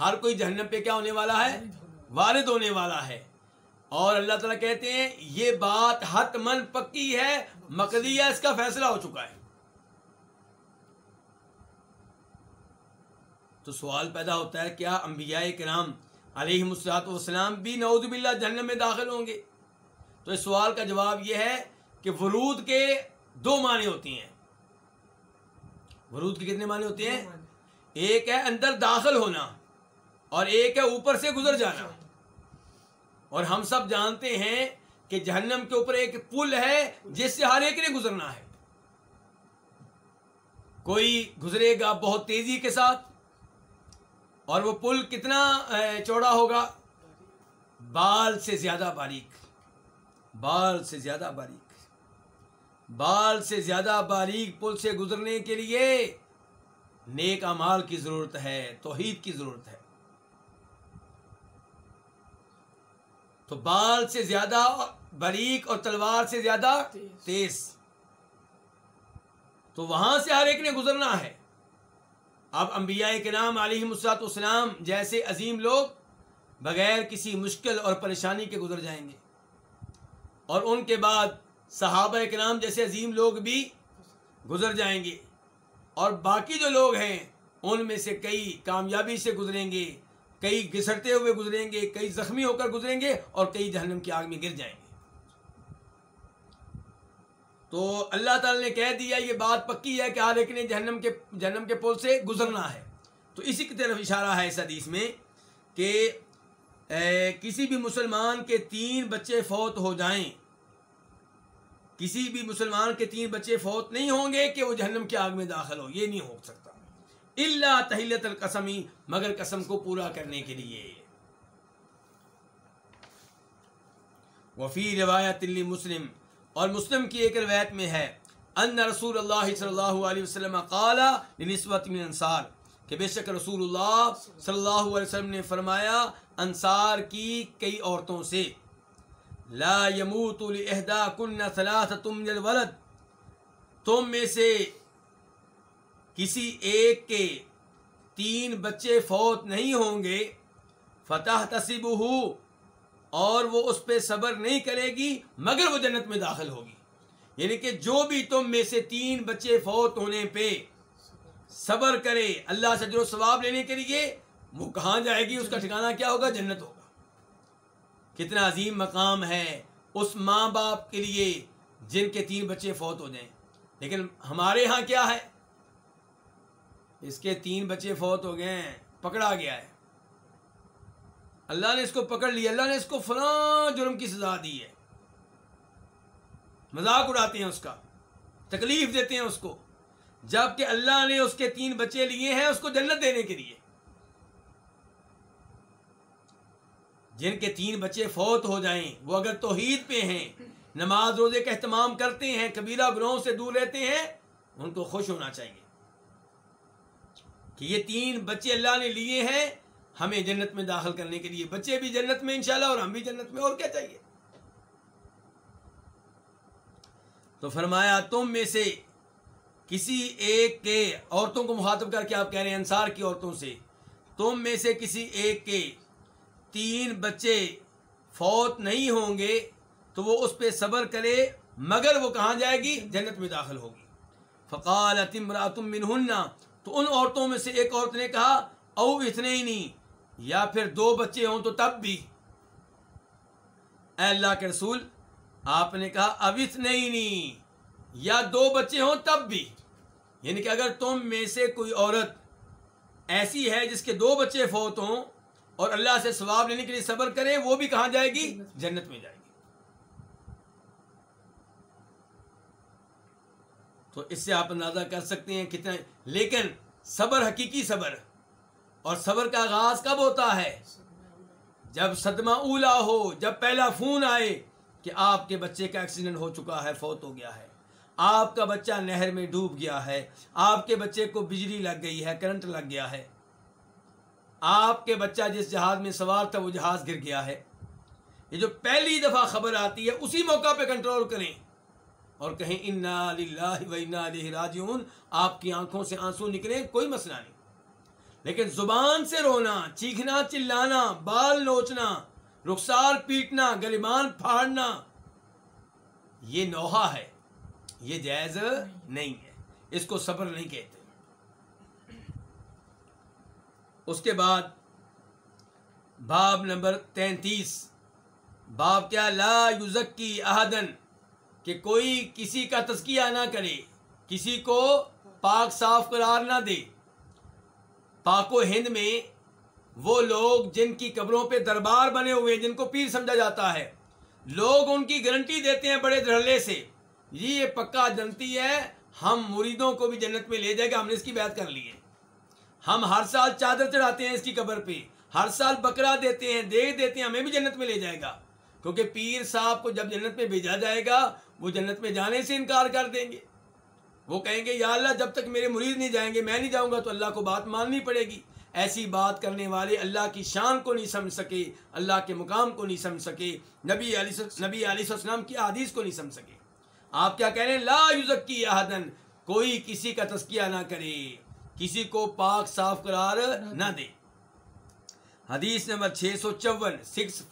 ہر کوئی جہنم پہ کیا ہونے والا ہے؟ وارد ہونے والا ہے۔ اور اللہ تعالیٰ کہتے ہیں، یہ بات حتمن پکی ہے مقدیہ اس کا فیصلہ ہو چکا ہے۔ تو سوال پیدا ہوتا ہے، کیا انبیاء کرام علیہ مسلاط والسلام بھی نعوذ باللہ جہنم میں داخل ہوں گے؟ تو اس سوال کا جواب یہ ہے کہ ورود کے دو معنی ہوتی ہیں۔ ورود کے کتنے معنی ہوتے ہیں؟ ایک ہے اندر داخل ہونا اور ایک ہے اوپر سے گزر جانا۔ اور ہم سب جانتے ہیں کہ جہنم کے اوپر ایک پل ہے جس سے ہر ایک نے گزرنا ہے۔ کوئی گزرے گا بہت تیزی کے ساتھ اور وہ پل کتنا چوڑا ہوگا؟ بال سے زیادہ باریک۔ بال سے زیادہ باریک۔ بال سے زیادہ باریک پل سے گزرنے کے لیے نیک امال کی ضرورت ہے توحید کی ضرورت ہے۔ تو بال سے زیادہ باریک اور تلوار سے زیادہ۔ تیز۔ تو وہاں سے ہر ایک نے گزرنا ہے۔ اب انبیاء کے نام علیہ مسلاط اسلام جیسے عظیم لوگ بغیر کسی مشکل اور پریشانی کے گزر جائیں گے۔ اور ان کے بعد صحابہ کرام جیسے عظیم لوگ بھی گزر جائیں گے۔ اور باقی جو لوگ ہیں، ان میں سے کئی کامیابی سے گزریں گے، کئی گھسٹتے ہوئے گزریں گے، کئی زخمی ہو کر گزریں گے اور کئی جہنم کی آگ میں گر جائیں گے۔ تو اللہ تعالی نے کہہ دیا، یہ بات پکی ہے کہ ہر ایک نے جہنم کے جہنم کے پل سے گزرنا ہے۔ تو اسی کی طرف اشارہ ہے اس حدیث میں کہ کسی بھی مسلمان کے تین بچے فوت ہو جائیں، کسی بھی مسلمان کے تین بچے فوت نہیں ہوں گے کہ وہ جہنم کی آگ میں داخل ہو یہ نہیں ہو سکتا۔ اللہ تحلت القسمی مگر قسم کو پورا کرنے کے لیے۔ وفی روایت مسلم اور مسلم کی ایک روایت میں ہے، ان رسول اللہ صلی اللہ علیہ وسلم قال لنسبت من انصار کہ بے شک رسول اللہ صلی اللہ علیہ وسلم نے فرمایا، انصار کی کئی عورتوں سے لا يموت لإحدى كن ثلاثة من الولد تم میں سے کسی ایک کے تین بچے فوت نہیں ہوں گے۔ فتح تصب اور وہ اس پہ صبر نہیں کرے گی، مگر وہ جنت میں داخل ہوگی۔ یعنی کہ جو بھی تم میں سے تین بچے فوت ہونے پہ صبر کرے اللہ سے جو ثواب لینے کے لیے، وہ کہاں جائے گی؟ اس کا ٹھکانہ کیا ہوگا؟ جنت ہوگا۔ کتنا عظیم مقام ہے اس ماں باپ کے لیے جن کے تین بچے فوت ہو جائیں۔ لیکن ہمارے ہاں کیا ہے؟ اس کے تین بچے فوت ہو گئے ہیں، پکڑا گیا ہے۔ اللہ نے اس کو پکڑ لیا، اللہ نے اس کو فلاں جرم کی سزا دی ہے۔ مذاق اڑاتے ہیں اس کا، تکلیف دیتے ہیں اس کو۔ جبکہ اللہ نے اس کے تین بچے لیے ہیں اس کو جنت دینے کے لیے۔ جن کے تین بچے فوت ہو جائیں، وہ اگر توحید پہ ہیں، نماز روزے کا اہتمام کرتے ہیں، کبیرہ گروہوں سے دور رہتے ہیں، ان کو خوش ہونا چاہیے۔ کہ یہ تین بچے اللہ نے لیے ہیں ہمیں جنت میں داخل کرنے کے لیے، بچے بھی جنت میں انشاءاللہ اور ہم بھی جنت میں، اور کیا چاہیے؟ تو فرمایا، تم میں سے کسی ایک کے عورتوں کو مخاطب کر کے آپ کہہ رہے ہیں، انصار کی عورتوں سے، تم میں سے کسی ایک کے تین بچے فوت نہیں ہوں گے، تو وہ اس پہ صبر کرے، مگر وہ کہاں جائے گی؟ جنت میں داخل ہوگی۔ فقال تمراتم منہن تو ان عورتوں میں سے ایک عورت نے کہا، او اتنے ہی نہیں یا پھر دو بچے ہوں تو تب بھی۔ اے اللہ کے رسول، آپ نے کہا، اب اتنے ہی نہیں۔ یا دو بچے ہوں تب بھی۔ یعنی کہ اگر تم میں سے کوئی عورت ایسی ہے جس کے دو بچے فوت ہوں اور اللہ سے ثواب لینے کے لیے صبر کرے، وہ بھی کہاں جائے گی؟ جنت میں جائے گی۔ تو اس سے آپ اندازہ کر سکتے ہیں کتنا، لیکن صبر حقیقی صبر۔ اور صبر کا آغاز کب ہوتا ہے؟ جب صدمہ اولا ہو، جب پہلا فون آئے کہ آپ کے بچے کا ایکسیڈنٹ ہو چکا ہے، فوت ہو گیا ہے۔ آپ کا بچہ نہر میں ڈوب گیا ہے۔ آپ کے بچے کو بجلی لگ گئی ہے کرنٹ لگ گیا ہے۔ آپ کے بچہ جس جہاز میں سوار تھا، وہ جہاز گر گیا ہے۔ یہ جو پہلی دفعہ خبر آتی ہے، اسی موقع پہ کنٹرول کریں۔ اور کہیں، انا للہ و انا علیہ راجعون آپ کی آنکھوں سے آنسو نکلیں، کوئی مسئلہ نہیں۔ لیکن زبان سے رونا، چیخنا، چلانا، بال نوچنا، رخسار پیٹنا، گلیمان پھاڑنا، یہ نوحہ ہے، یہ جائز نہیں ہے۔ اس کو صبر نہیں کہتے۔ اس کے بعد باب نمبر تینتیس۔ باب کیا؟ لا یزکی احدن، کہ کوئی کسی کا تزکیہ نہ کرے، کسی کو پاک صاف قرار نہ دے۔ پاک و ہند میں وہ لوگ جن کی قبروں پہ دربار بنے ہوئے ہیں، جن کو پیر سمجھا جاتا ہے۔ لوگ ان کی گارنٹی دیتے ہیں بڑے دھڑلے سے۔ یہ پکا جنتی ہے، ہم مریدوں کو بھی جنت میں لے جائے گا، ہم نے اس کی بات کر لی ہے۔ ہم ہر سال چادر چڑھاتے ہیں اس کی قبر پہ۔ ہر سال بکرا دیتے ہیں دیکھ دیتے ہیں، ہمیں بھی جنت میں لے جائے گا۔ کیونکہ پیر صاحب کو جب جنت میں بھیجا جائے گا، وہ جنت میں جانے سے انکار کر دیں گے۔ وہ کہیں گے، یا اللہ، جب تک میرے مرید نہیں جائیں گے، میں نہیں جاؤں گا تو اللہ کو بات ماننی پڑے گی. ایسی بات کرنے والے اللہ کی شان کو نہیں سمجھ سکے، اللہ کے مقام کو نہیں سمجھ سکے، نبی علی نبی علیہ السلام کی حدیث کو نہیں سمجھ سکے۔ آپ کیا کہہ رہے ہیں؟ لا یزکی احدن. کوئی کسی کا تزکیہ نہ کرے، کسی کو پاک صاف قرار نہ دے۔ حدیث نمبر چھ سو چون سکس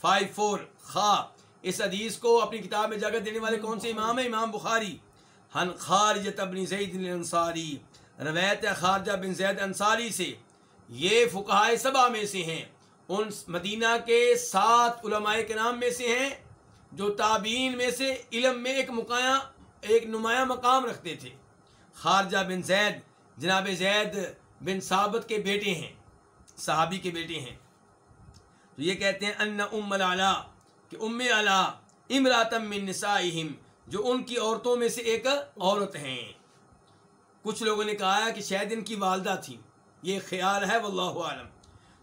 فائیو فور خا۔ اس حدیث کو اپنی کتاب میں جگہ دینے والے کون سے امام ہیں؟ امام بخاری۔ ہن خارجت ابن زید الانصاری، روایت خارجہ بن زید انصاری سے یہ فقہائے سبا میں سے ہیں۔ ان مدینہ کے سات علماء کے نام میں سے ہیں جو تابعین میں سے علم میں ایک مقایا ایک نمایاں مقام رکھتے تھے۔ خارجہ بن زید، جناب زید بن ثابت کے بیٹے ہیں، صحابی کے بیٹے ہیں۔ تو یہ کہتے ہیں، ان ام العلا کہ ام علا امراتم من نسائہم جو ان کی عورتوں میں سے ایک عورت ہیں۔ کچھ لوگوں نے کہا کہ شاید ان کی والدہ تھیں۔ یہ خیال ہے، واللہ عالم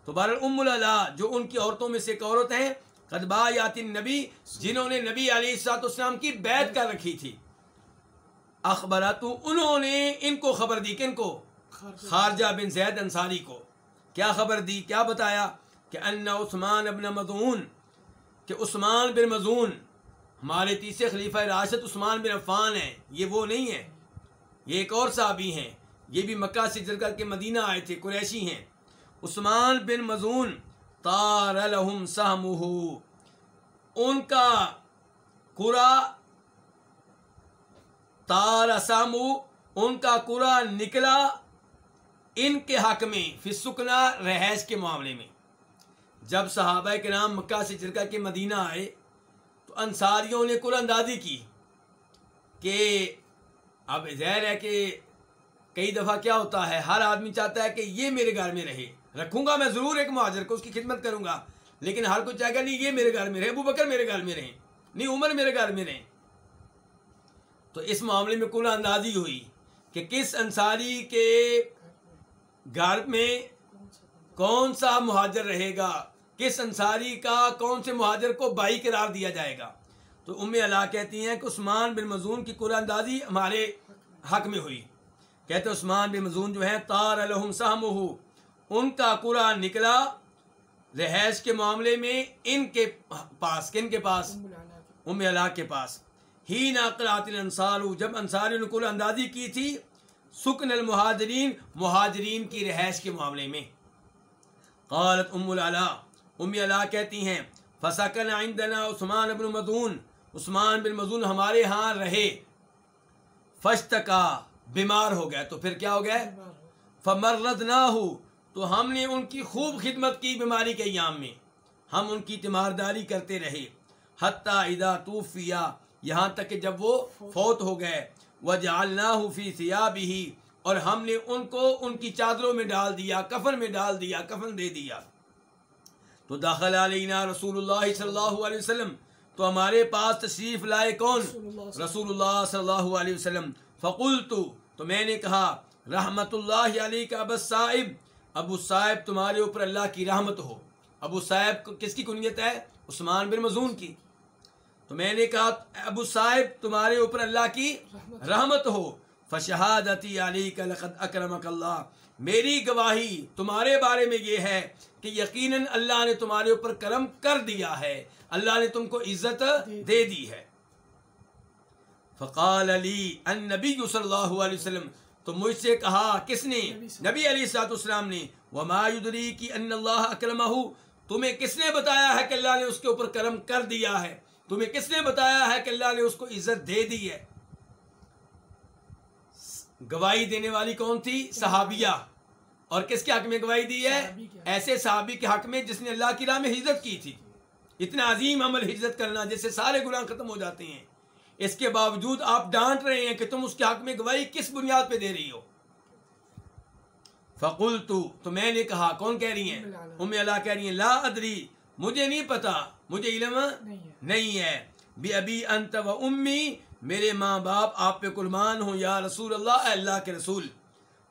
تو بہر ام العلا، جو ان کی عورتوں میں سے ایک عورت ہیں قدبا یاتن نبی جنہوں نے نبی علیہ السلاط اسلام کی بیعت کر رکھی تھی۔ اخبرات انہوں نے ان کو خبر دی، کن کو؟ خارجہ بن زید انصاری کو۔ کیا خبر دی؟ کیا بتایا؟ کہ ان عثمان ابن مضون کہ عثمان بن مضون ہمارے تیسرے خلیفہ راشد عثمان بن عفان ہیں۔ یہ وہ نہیں ہیں۔ یہ ایک اور صحابی ہیں۔ یہ بھی مکہ سے جل کر کے مدینہ آئے تھے، قریشی ہیں۔ عثمان بن مضون تار لہم سہمہ ان کا قرا تار اسامو ان کا قرا نکلا ان کے حق میں فسکنا رہائش کے معاملے میں۔ جب صحابہ کے نام مکہ سے چرکا کے مدینہ آئے انصاریوں نے قرآن اندازی کی کہ اب ظاہر ہے کہ کئی دفعہ کیا ہوتا ہے، ہر آدمی چاہتا ہے کہ یہ میرے گھر میں رہے۔ رکھوں گا میں ضرور ایک مہاجر کو اس کی خدمت کروں گا، لیکن ہر کوئی چاہے گا نہیں یہ میرے گھر میں رہے، ابو بکر میرے گھر میں رہیں نہیں عمر میرے گھر میں رہیں تو اس معاملے میں کل اندازی ہوئی کہ کس انصاری کے گھر میں کون سا مہاجر رہے گا۔ کس انصاری کا کون سے مہاجر کو بائی قرار دیا جائے گا۔ تو ام اللہ کہتی ہیں کہ عثمان بن مزون کی قرآن اندازی ہمارے حق میں ہوئی۔ کہتے عثمان بن مزون جو ہے تار الحم سہم ان کا قرآن نکلا رہائش کے معاملے میں ان کے پاس، کن کے پاس؟ ام اللہ کے پاس۔ ہی ناقلات انصار جب انصاری نے قرآن اندازی کی تھی، سکن المہاجرین، مہاجرین کی رہائش کے معاملے میں۔ قالت ام العلا ام العلا کہتی ہیں فسکن عندنا عثمان بن مدون، عثمان بن مدون ہمارے ہاں رہے۔ فشت کا بیمار ہو گیا تو پھر کیا ہو گیا فمرد نہ ہو تو ہم نے ان کی خوب خدمت کی بیماری کے ایام میں۔ ہم ان کی تیمارداری کرتے رہے۔ حتیٰ ادا توفیہ یہاں تک کہ جب وہ فوت ہو گئے۔ وہ جالنا فی سیاب ہی اور ہم نے ان کو ان کی چادروں میں ڈال دیا، کفن میں ڈال دیا، کفن دے دیا۔ تو داخل علینا رسول اللہ صلی اللہ علیہ وسلم۔ تو ہمارے پاس تشریف لائے کون؟ رسول اللہ صلی اللہ علیہ وسلم۔ فقول تو میں نے کہا، رحمت اللہ علیہ کا ابو صاحب ابو صاحب تمہارے اوپر اللہ کی رحمت ہو۔ ابو صاحب کس کی کنیت ہے؟ عثمان بن مزون کی۔ تو میں نے کہا، ابو صاحب تمہارے اوپر اللہ کی رحمت ہو۔ فشہادتی علی کا لقد اکرمک اللہ۔ میری گواہی تمہارے بارے میں یہ ہے کہ یقیناً اللہ نے تمہارے اوپر کرم کر دیا ہے۔ اللہ نے تم کو عزت دے دی ہے۔ فقال علی ان نبی صلی اللہ علیہ وسلم، تو مجھ سے کہا، کس نے؟ نبی علی سات اسلام نے، وما یدری کی ان اللہ اکرمہ، تمہیں کس نے بتایا ہے کہ اللہ نے اس کے اوپر کرم کر دیا ہے؟ تمہیں کس نے بتایا ہے کہ اللہ نے اس کو عزت دے دی ہے؟ گواہی دینے والی کون تھی؟ صحابیہ۔ اور کس کے حق میں گواہی دی ہے؟ ایسے صحابی کے حق میں جس نے اللہ کی راہ میں ہجرت کی تھی۔ اتنا عظیم عمل ہجرت کرنا جس سے سارے گناہ ختم ہو جاتے ہیں۔ اس کے باوجود آپ ڈانٹ رہے ہیں کہ تم اس کے حق میں گواہی کس بنیاد پہ دے رہی ہو۔ فقول تو تو میں نے کہا کون کہہ رہی ہیں؟ ام اللہ۔ کہہ رہی ہیں لا ادری مجھے نہیں پتا مجھے علم نہیں ہے۔ نہیں ہے۔ بھی ابھی انت و امی میرے ماں باپ آپ پہ قربان ہوں، یا رسول اللہ، اے اللہ کے رسول۔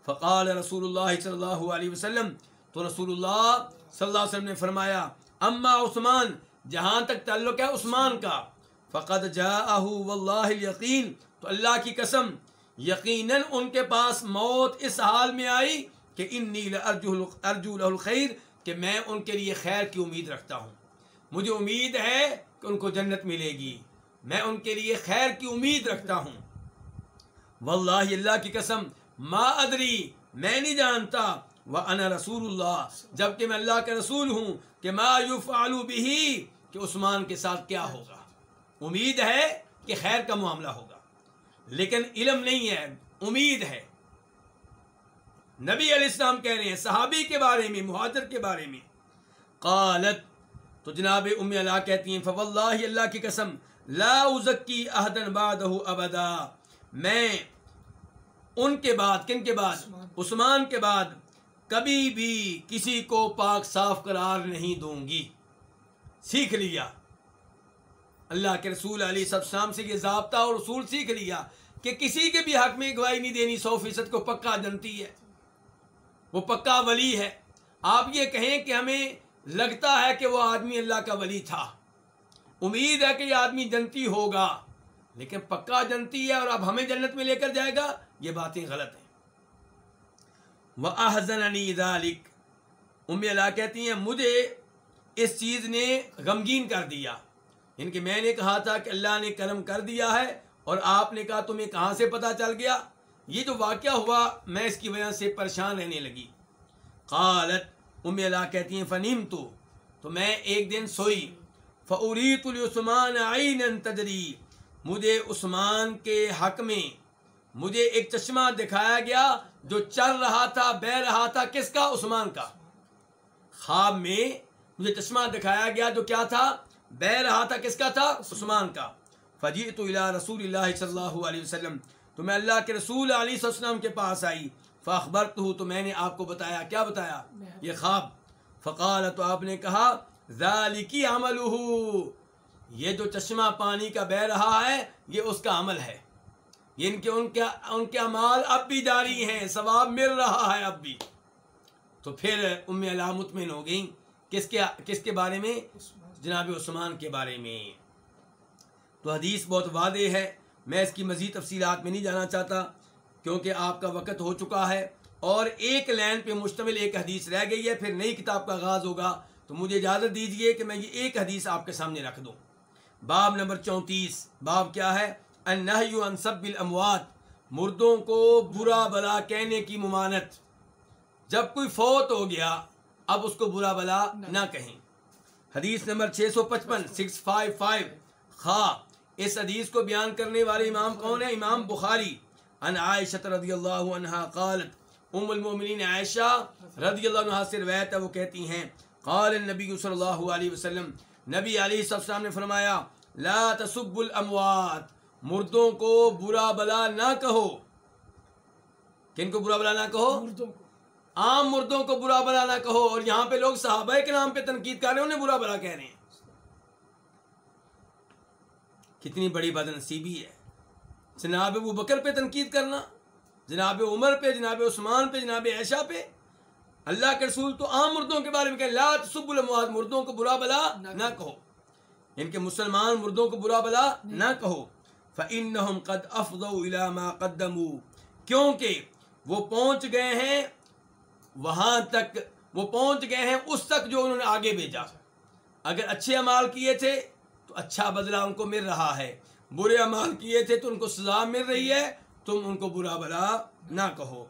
فقال رسول اللہ صلی اللہ علیہ وسلم، تو رسول اللہ صلی اللہ علیہ وسلم نے فرمایا، اما عثمان، جہاں تک تعلق ہے عثمان کا۔ فقد جاءہ واللہ الیقین، تو اللہ کی قسم، یقیناً ان کے پاس موت اس حال میں آئی کہ انی لارجو ارجو الخیر، کہ میں ان کے لیے خیر کی امید رکھتا ہوں۔ مجھے امید ہے کہ ان کو جنت ملے گی۔ میں ان کے لیے خیر کی امید رکھتا ہوں۔ واللہ اللہ کی قسم، ما ادری، میں نہیں جانتا وہ انا رسول اللہ، جبکہ میں اللہ کا رسول ہوں، کہ ما یفعل به کہ عثمان کے ساتھ کیا ہوگا۔ امید ہے کہ خیر کا معاملہ ہوگا۔ لیکن علم نہیں ہے، امید ہے۔ نبی علیہ السلام کہہ رہے ہیں، صحابی کے بارے میں، مہاجر کے بارے میں۔ قالت، تو جناب ام اللہ کہتی ہیں، فواللہ اللہ کی قسم لا ازکی احدن بعدہ ابدا۔ میں ان کے بعد کن کے بعد؟ عثمان۔ عثمان کے بعد کبھی بھی کسی کو پاک صاف قرار نہیں دوں گی۔ سیکھ لیا۔ اللہ کے رسول علی سب شام سے یہ ضابطہ اور اصول سیکھ لیا کہ کسی کے بھی حق میں گواہی نہیں دینی سو فیصد کو پکا جنتی ہے۔ وہ پکا ولی ہے۔ آپ یہ کہیں کہ ہمیں لگتا ہے کہ وہ آدمی اللہ کا ولی تھا۔ امید ہے کہ یہ آدمی جنتی ہوگا، لیکن پکا جنتی ہے اور اب ہمیں جنت میں لے کر جائے گا، یہ باتیں غلط ہیں۔ وہ احزن ذالک ام اللہ کہتی ہیں، مجھے اس چیز نے غمگین کر دیا۔ ان کہ میں نے کہا تھا کہ اللہ نے کرم کر دیا ہے اور آپ نے کہا، تمہیں کہاں سے پتہ چل گیا؟ یہ جو واقعہ ہوا، میں اس کی وجہ سے پریشان رہنے لگی۔ قالت ام اللہ کہتی ہیں فنیم تو تو میں ایک دن سوئی۔ فعریت العثمان عین تجری مجھے عثمان کے حق میں مجھے ایک چشمہ دکھایا گیا جو چل رہا تھا، بہ رہا تھا۔ کس کا؟ عثمان کا۔ خواب میں مجھے چشمہ دکھایا گیا جو کیا تھا؟ بہ رہا تھا۔ کس کا تھا؟ عثمان کا۔ فجی تو رسول اللہ صلی اللہ علیہ وسلم۔ تو میں اللہ کے رسول علیہ وسلم کے پاس آئی۔ فاخبر تو میں نے آپ کو بتایا۔ کیا بتایا؟ یہ خواب۔ فقال، تو آپ نے کہا ذالکی عمل یہ جو چشمہ پانی کا بہ رہا ہے، یہ اس کا عمل ہے۔ یعنی ان کے ان کے ان کے اعمال اب بھی جاری ہیں، ثواب مل رہا ہے اب بھی۔ تو پھر ام اللہ مطمئن ہو گئیں۔ کس کے کس کے بارے میں؟ جناب عثمان کے بارے میں۔ تو حدیث بہت واضح ہے۔ میں اس کی مزید تفصیلات میں نہیں جانا چاہتا، کیونکہ آپ کا وقت ہو چکا ہے۔ اور ایک لائن پہ مشتمل ایک حدیث رہ گئی ہے، پھر نئی کتاب کا آغاز ہوگا۔ تو مجھے اجازت دیجیے کہ میں یہ ایک حدیث آپ کے سامنے رکھ دوں۔ باب نمبر چونتیس۔ باب کیا ہے؟ النہی عن سب الاموات۔ مردوں کو برا بلا کہنے کی ممانت جب کوئی فوت ہو گیا، اب اس کو برا بلا نہ کہیں۔ حدیث نمبر 655 655 خا اس حدیث کو بیان کرنے والے امام کون ہیں؟ امام بخاری۔ ان عائشہ رضی اللہ عنہا قالت، ام المؤمنین عائشہ رضی اللہ عنہا سے روایت ہے، وہ کہتی ہیں قال النبی صلی اللہ علیہ وسلم نبی علیہ السلام نے فرمایا لا تسب الاموات مردوں کو برا بلا نہ کہو۔ کن کو برا بلا نہ کہو؟ مردوں کو۔ عام مردوں کو برا بلا نہ کہو۔ اور یہاں پہ لوگ صحابہ کے نام پہ تنقید کر رہے ہیں انہیں برا بلا کہہ رہے ہیں۔ کتنی بڑی بد نصیبی ہے۔ جناب ابو بکر پہ تنقید کرنا جناب عمر پہ جناب عثمان پہ جناب عائشہ پہ اللہ کے رسول تو عام مردوں کے بارے میں کہ لا تسب الاموات مردوں کو برا بلا نہ کہو۔ ان کے مسلمان مردوں کو برا بلا نہ کہو۔ فَإِنَّهُمْ قَدْ أَفْضَوْا إِلَى مَا قَدَّمُوا۔ کیونکہ وہ پہنچ گئے ہیں وہاں تک وہ پہنچ گئے ہیں اس تک جو انہوں نے آگے بھیجا۔ اگر اچھے اعمال کیے تھے تو اچھا بدلہ ان کو مل رہا ہے۔ برے اعمال کیے تھے تو ان کو سزا مل رہی ہے۔ تم ان کو برا بلا نہ کہو۔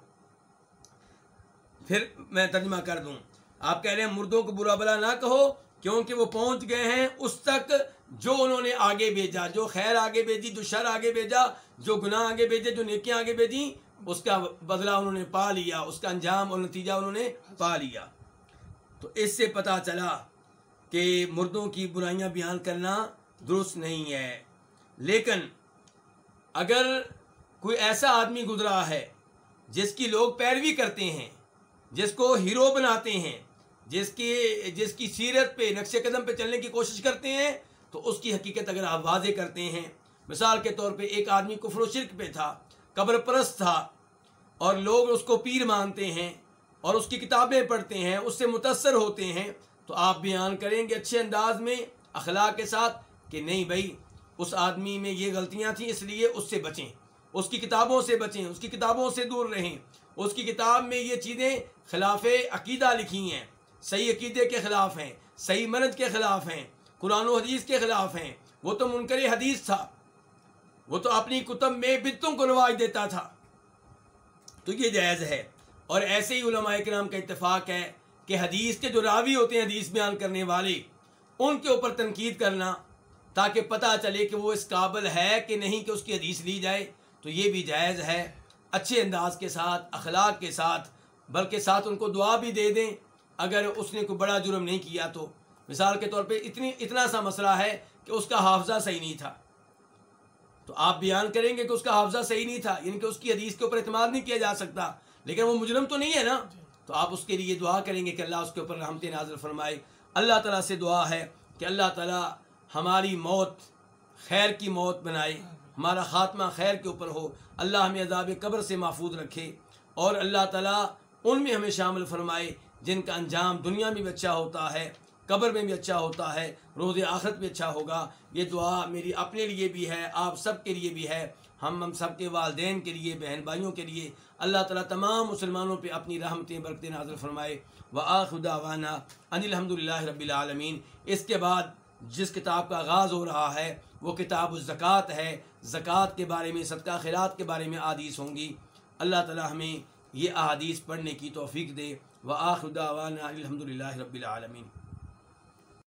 پھر میں ترجمہ کر دوں۔ آپ کہہ رہے ہیں مردوں کو برا بلا نہ کہو، کیونکہ وہ پہنچ گئے ہیں اس تک جو انہوں نے آگے بھیجا، جو خیر آگے بھیجی، جو شر آگے بھیجا، جو گناہ آگے بھیجے، جو نیکیاں آگے بھیجی، اس کا بدلہ انہوں نے پا لیا، اس کا انجام اور نتیجہ انہوں نے پا لیا۔ تو اس سے پتہ چلا کہ مردوں کی برائیاں بیان کرنا درست نہیں ہے۔ لیکن اگر کوئی ایسا آدمی گزرا ہے جس کی لوگ پیروی کرتے ہیں جس کو ہیرو بناتے ہیں، جس کی جس کی سیرت پہ، نقش قدم پہ چلنے کی کوشش کرتے ہیں، تو اس کی حقیقت اگر آپ واضح کرتے ہیں۔ مثال کے طور پہ ایک آدمی کفر و شرک پہ تھا، قبر پرست تھا، اور لوگ اس کو پیر مانتے ہیں اور اس کی کتابیں پڑھتے ہیں، اس سے متاثر ہوتے ہیں، تو آپ بیان کریں گے اچھے انداز میں اخلاق کے ساتھ کہ نہیں بھائی، اس آدمی میں یہ غلطیاں تھیں، اس لیے اس سے بچیں۔ اس کی کتابوں سے بچیں، اس کی کتابوں سے دور رہیں۔ اس کی کتاب میں یہ چیزیں خلاف عقیدہ لکھی ہیں، صحیح عقیدے کے خلاف ہیں، صحیح مرد کے خلاف ہیں، قرآن و حدیث کے خلاف ہیں۔ وہ تو منکر حدیث تھا۔ وہ تو اپنی کتب میں بتوں کو نواز دیتا تھا۔ تو یہ جائز ہے۔ اور ایسے ہی علماء کرام کا اتفاق ہے کہ حدیث کے جو راوی ہوتے ہیں حدیث بیان کرنے والے، ان کے اوپر تنقید کرنا، تاکہ پتہ چلے کہ وہ اس قابل ہے کہ نہیں کہ اس کی حدیث لی جائے، تو یہ بھی جائز ہے۔ اچھے انداز کے ساتھ، اخلاق کے ساتھ، بلکہ ساتھ ان کو دعا بھی دے دیں۔ اگر اس نے کوئی بڑا جرم نہیں کیا تو۔ مثال کے طور پہ اتنی، اتنا سا مسئلہ ہے کہ اس کا حافظہ صحیح نہیں تھا۔ تو آپ بیان کریں گے کہ اس کا حافظہ صحیح نہیں تھا یعنی کہ اس کی حدیث کے اوپر اعتماد نہیں کیا جا سکتا۔ لیکن وہ مجرم تو نہیں ہے نا؟ تو آپ اس کے لیے دعا کریں گے کہ اللہ اس کے اوپر رحمت نازل فرمائے۔ اللہ تعالیٰ سے دعا ہے کہ اللہ تعالیٰ ہماری موت خیر کی موت بنائے۔ ہمارا خاتمہ خیر کے اوپر ہو، اللہ ہمیں عذاب قبر سے محفوظ رکھے اور اللہ تعالیٰ ان میں ہمیں شامل فرمائے جن کا انجام دنیا میں بھی اچھا ہوتا ہے، قبر میں بھی اچھا ہوتا ہے، روز آخرت بھی اچھا ہوگا۔ یہ دعا میری اپنے لیے بھی ہے، آپ سب کے لیے بھی ہے۔ ہم ہم سب کے والدین کے لیے، بہن بھائیوں کے لیے اللہ تعالیٰ تمام مسلمانوں پہ اپنی رحمتیں، برکتیں نازل فرمائے۔ و آخدا وانہ ان الحمد للہ رب العالمین۔ اس کے بعد جس کتاب کا آغاز ہو رہا ہے، وہ کتاب الزکوٰۃ ہے۔ زکوٰۃ کے بارے میں، صدقہ خیرات کے بارے میں عادیث ہوں گی۔ اللہ تعالیٰ ہمیں یہ احادیث پڑھنے کی توفیق دے۔ و آخا وانہ الحمد للہ رب العالمین۔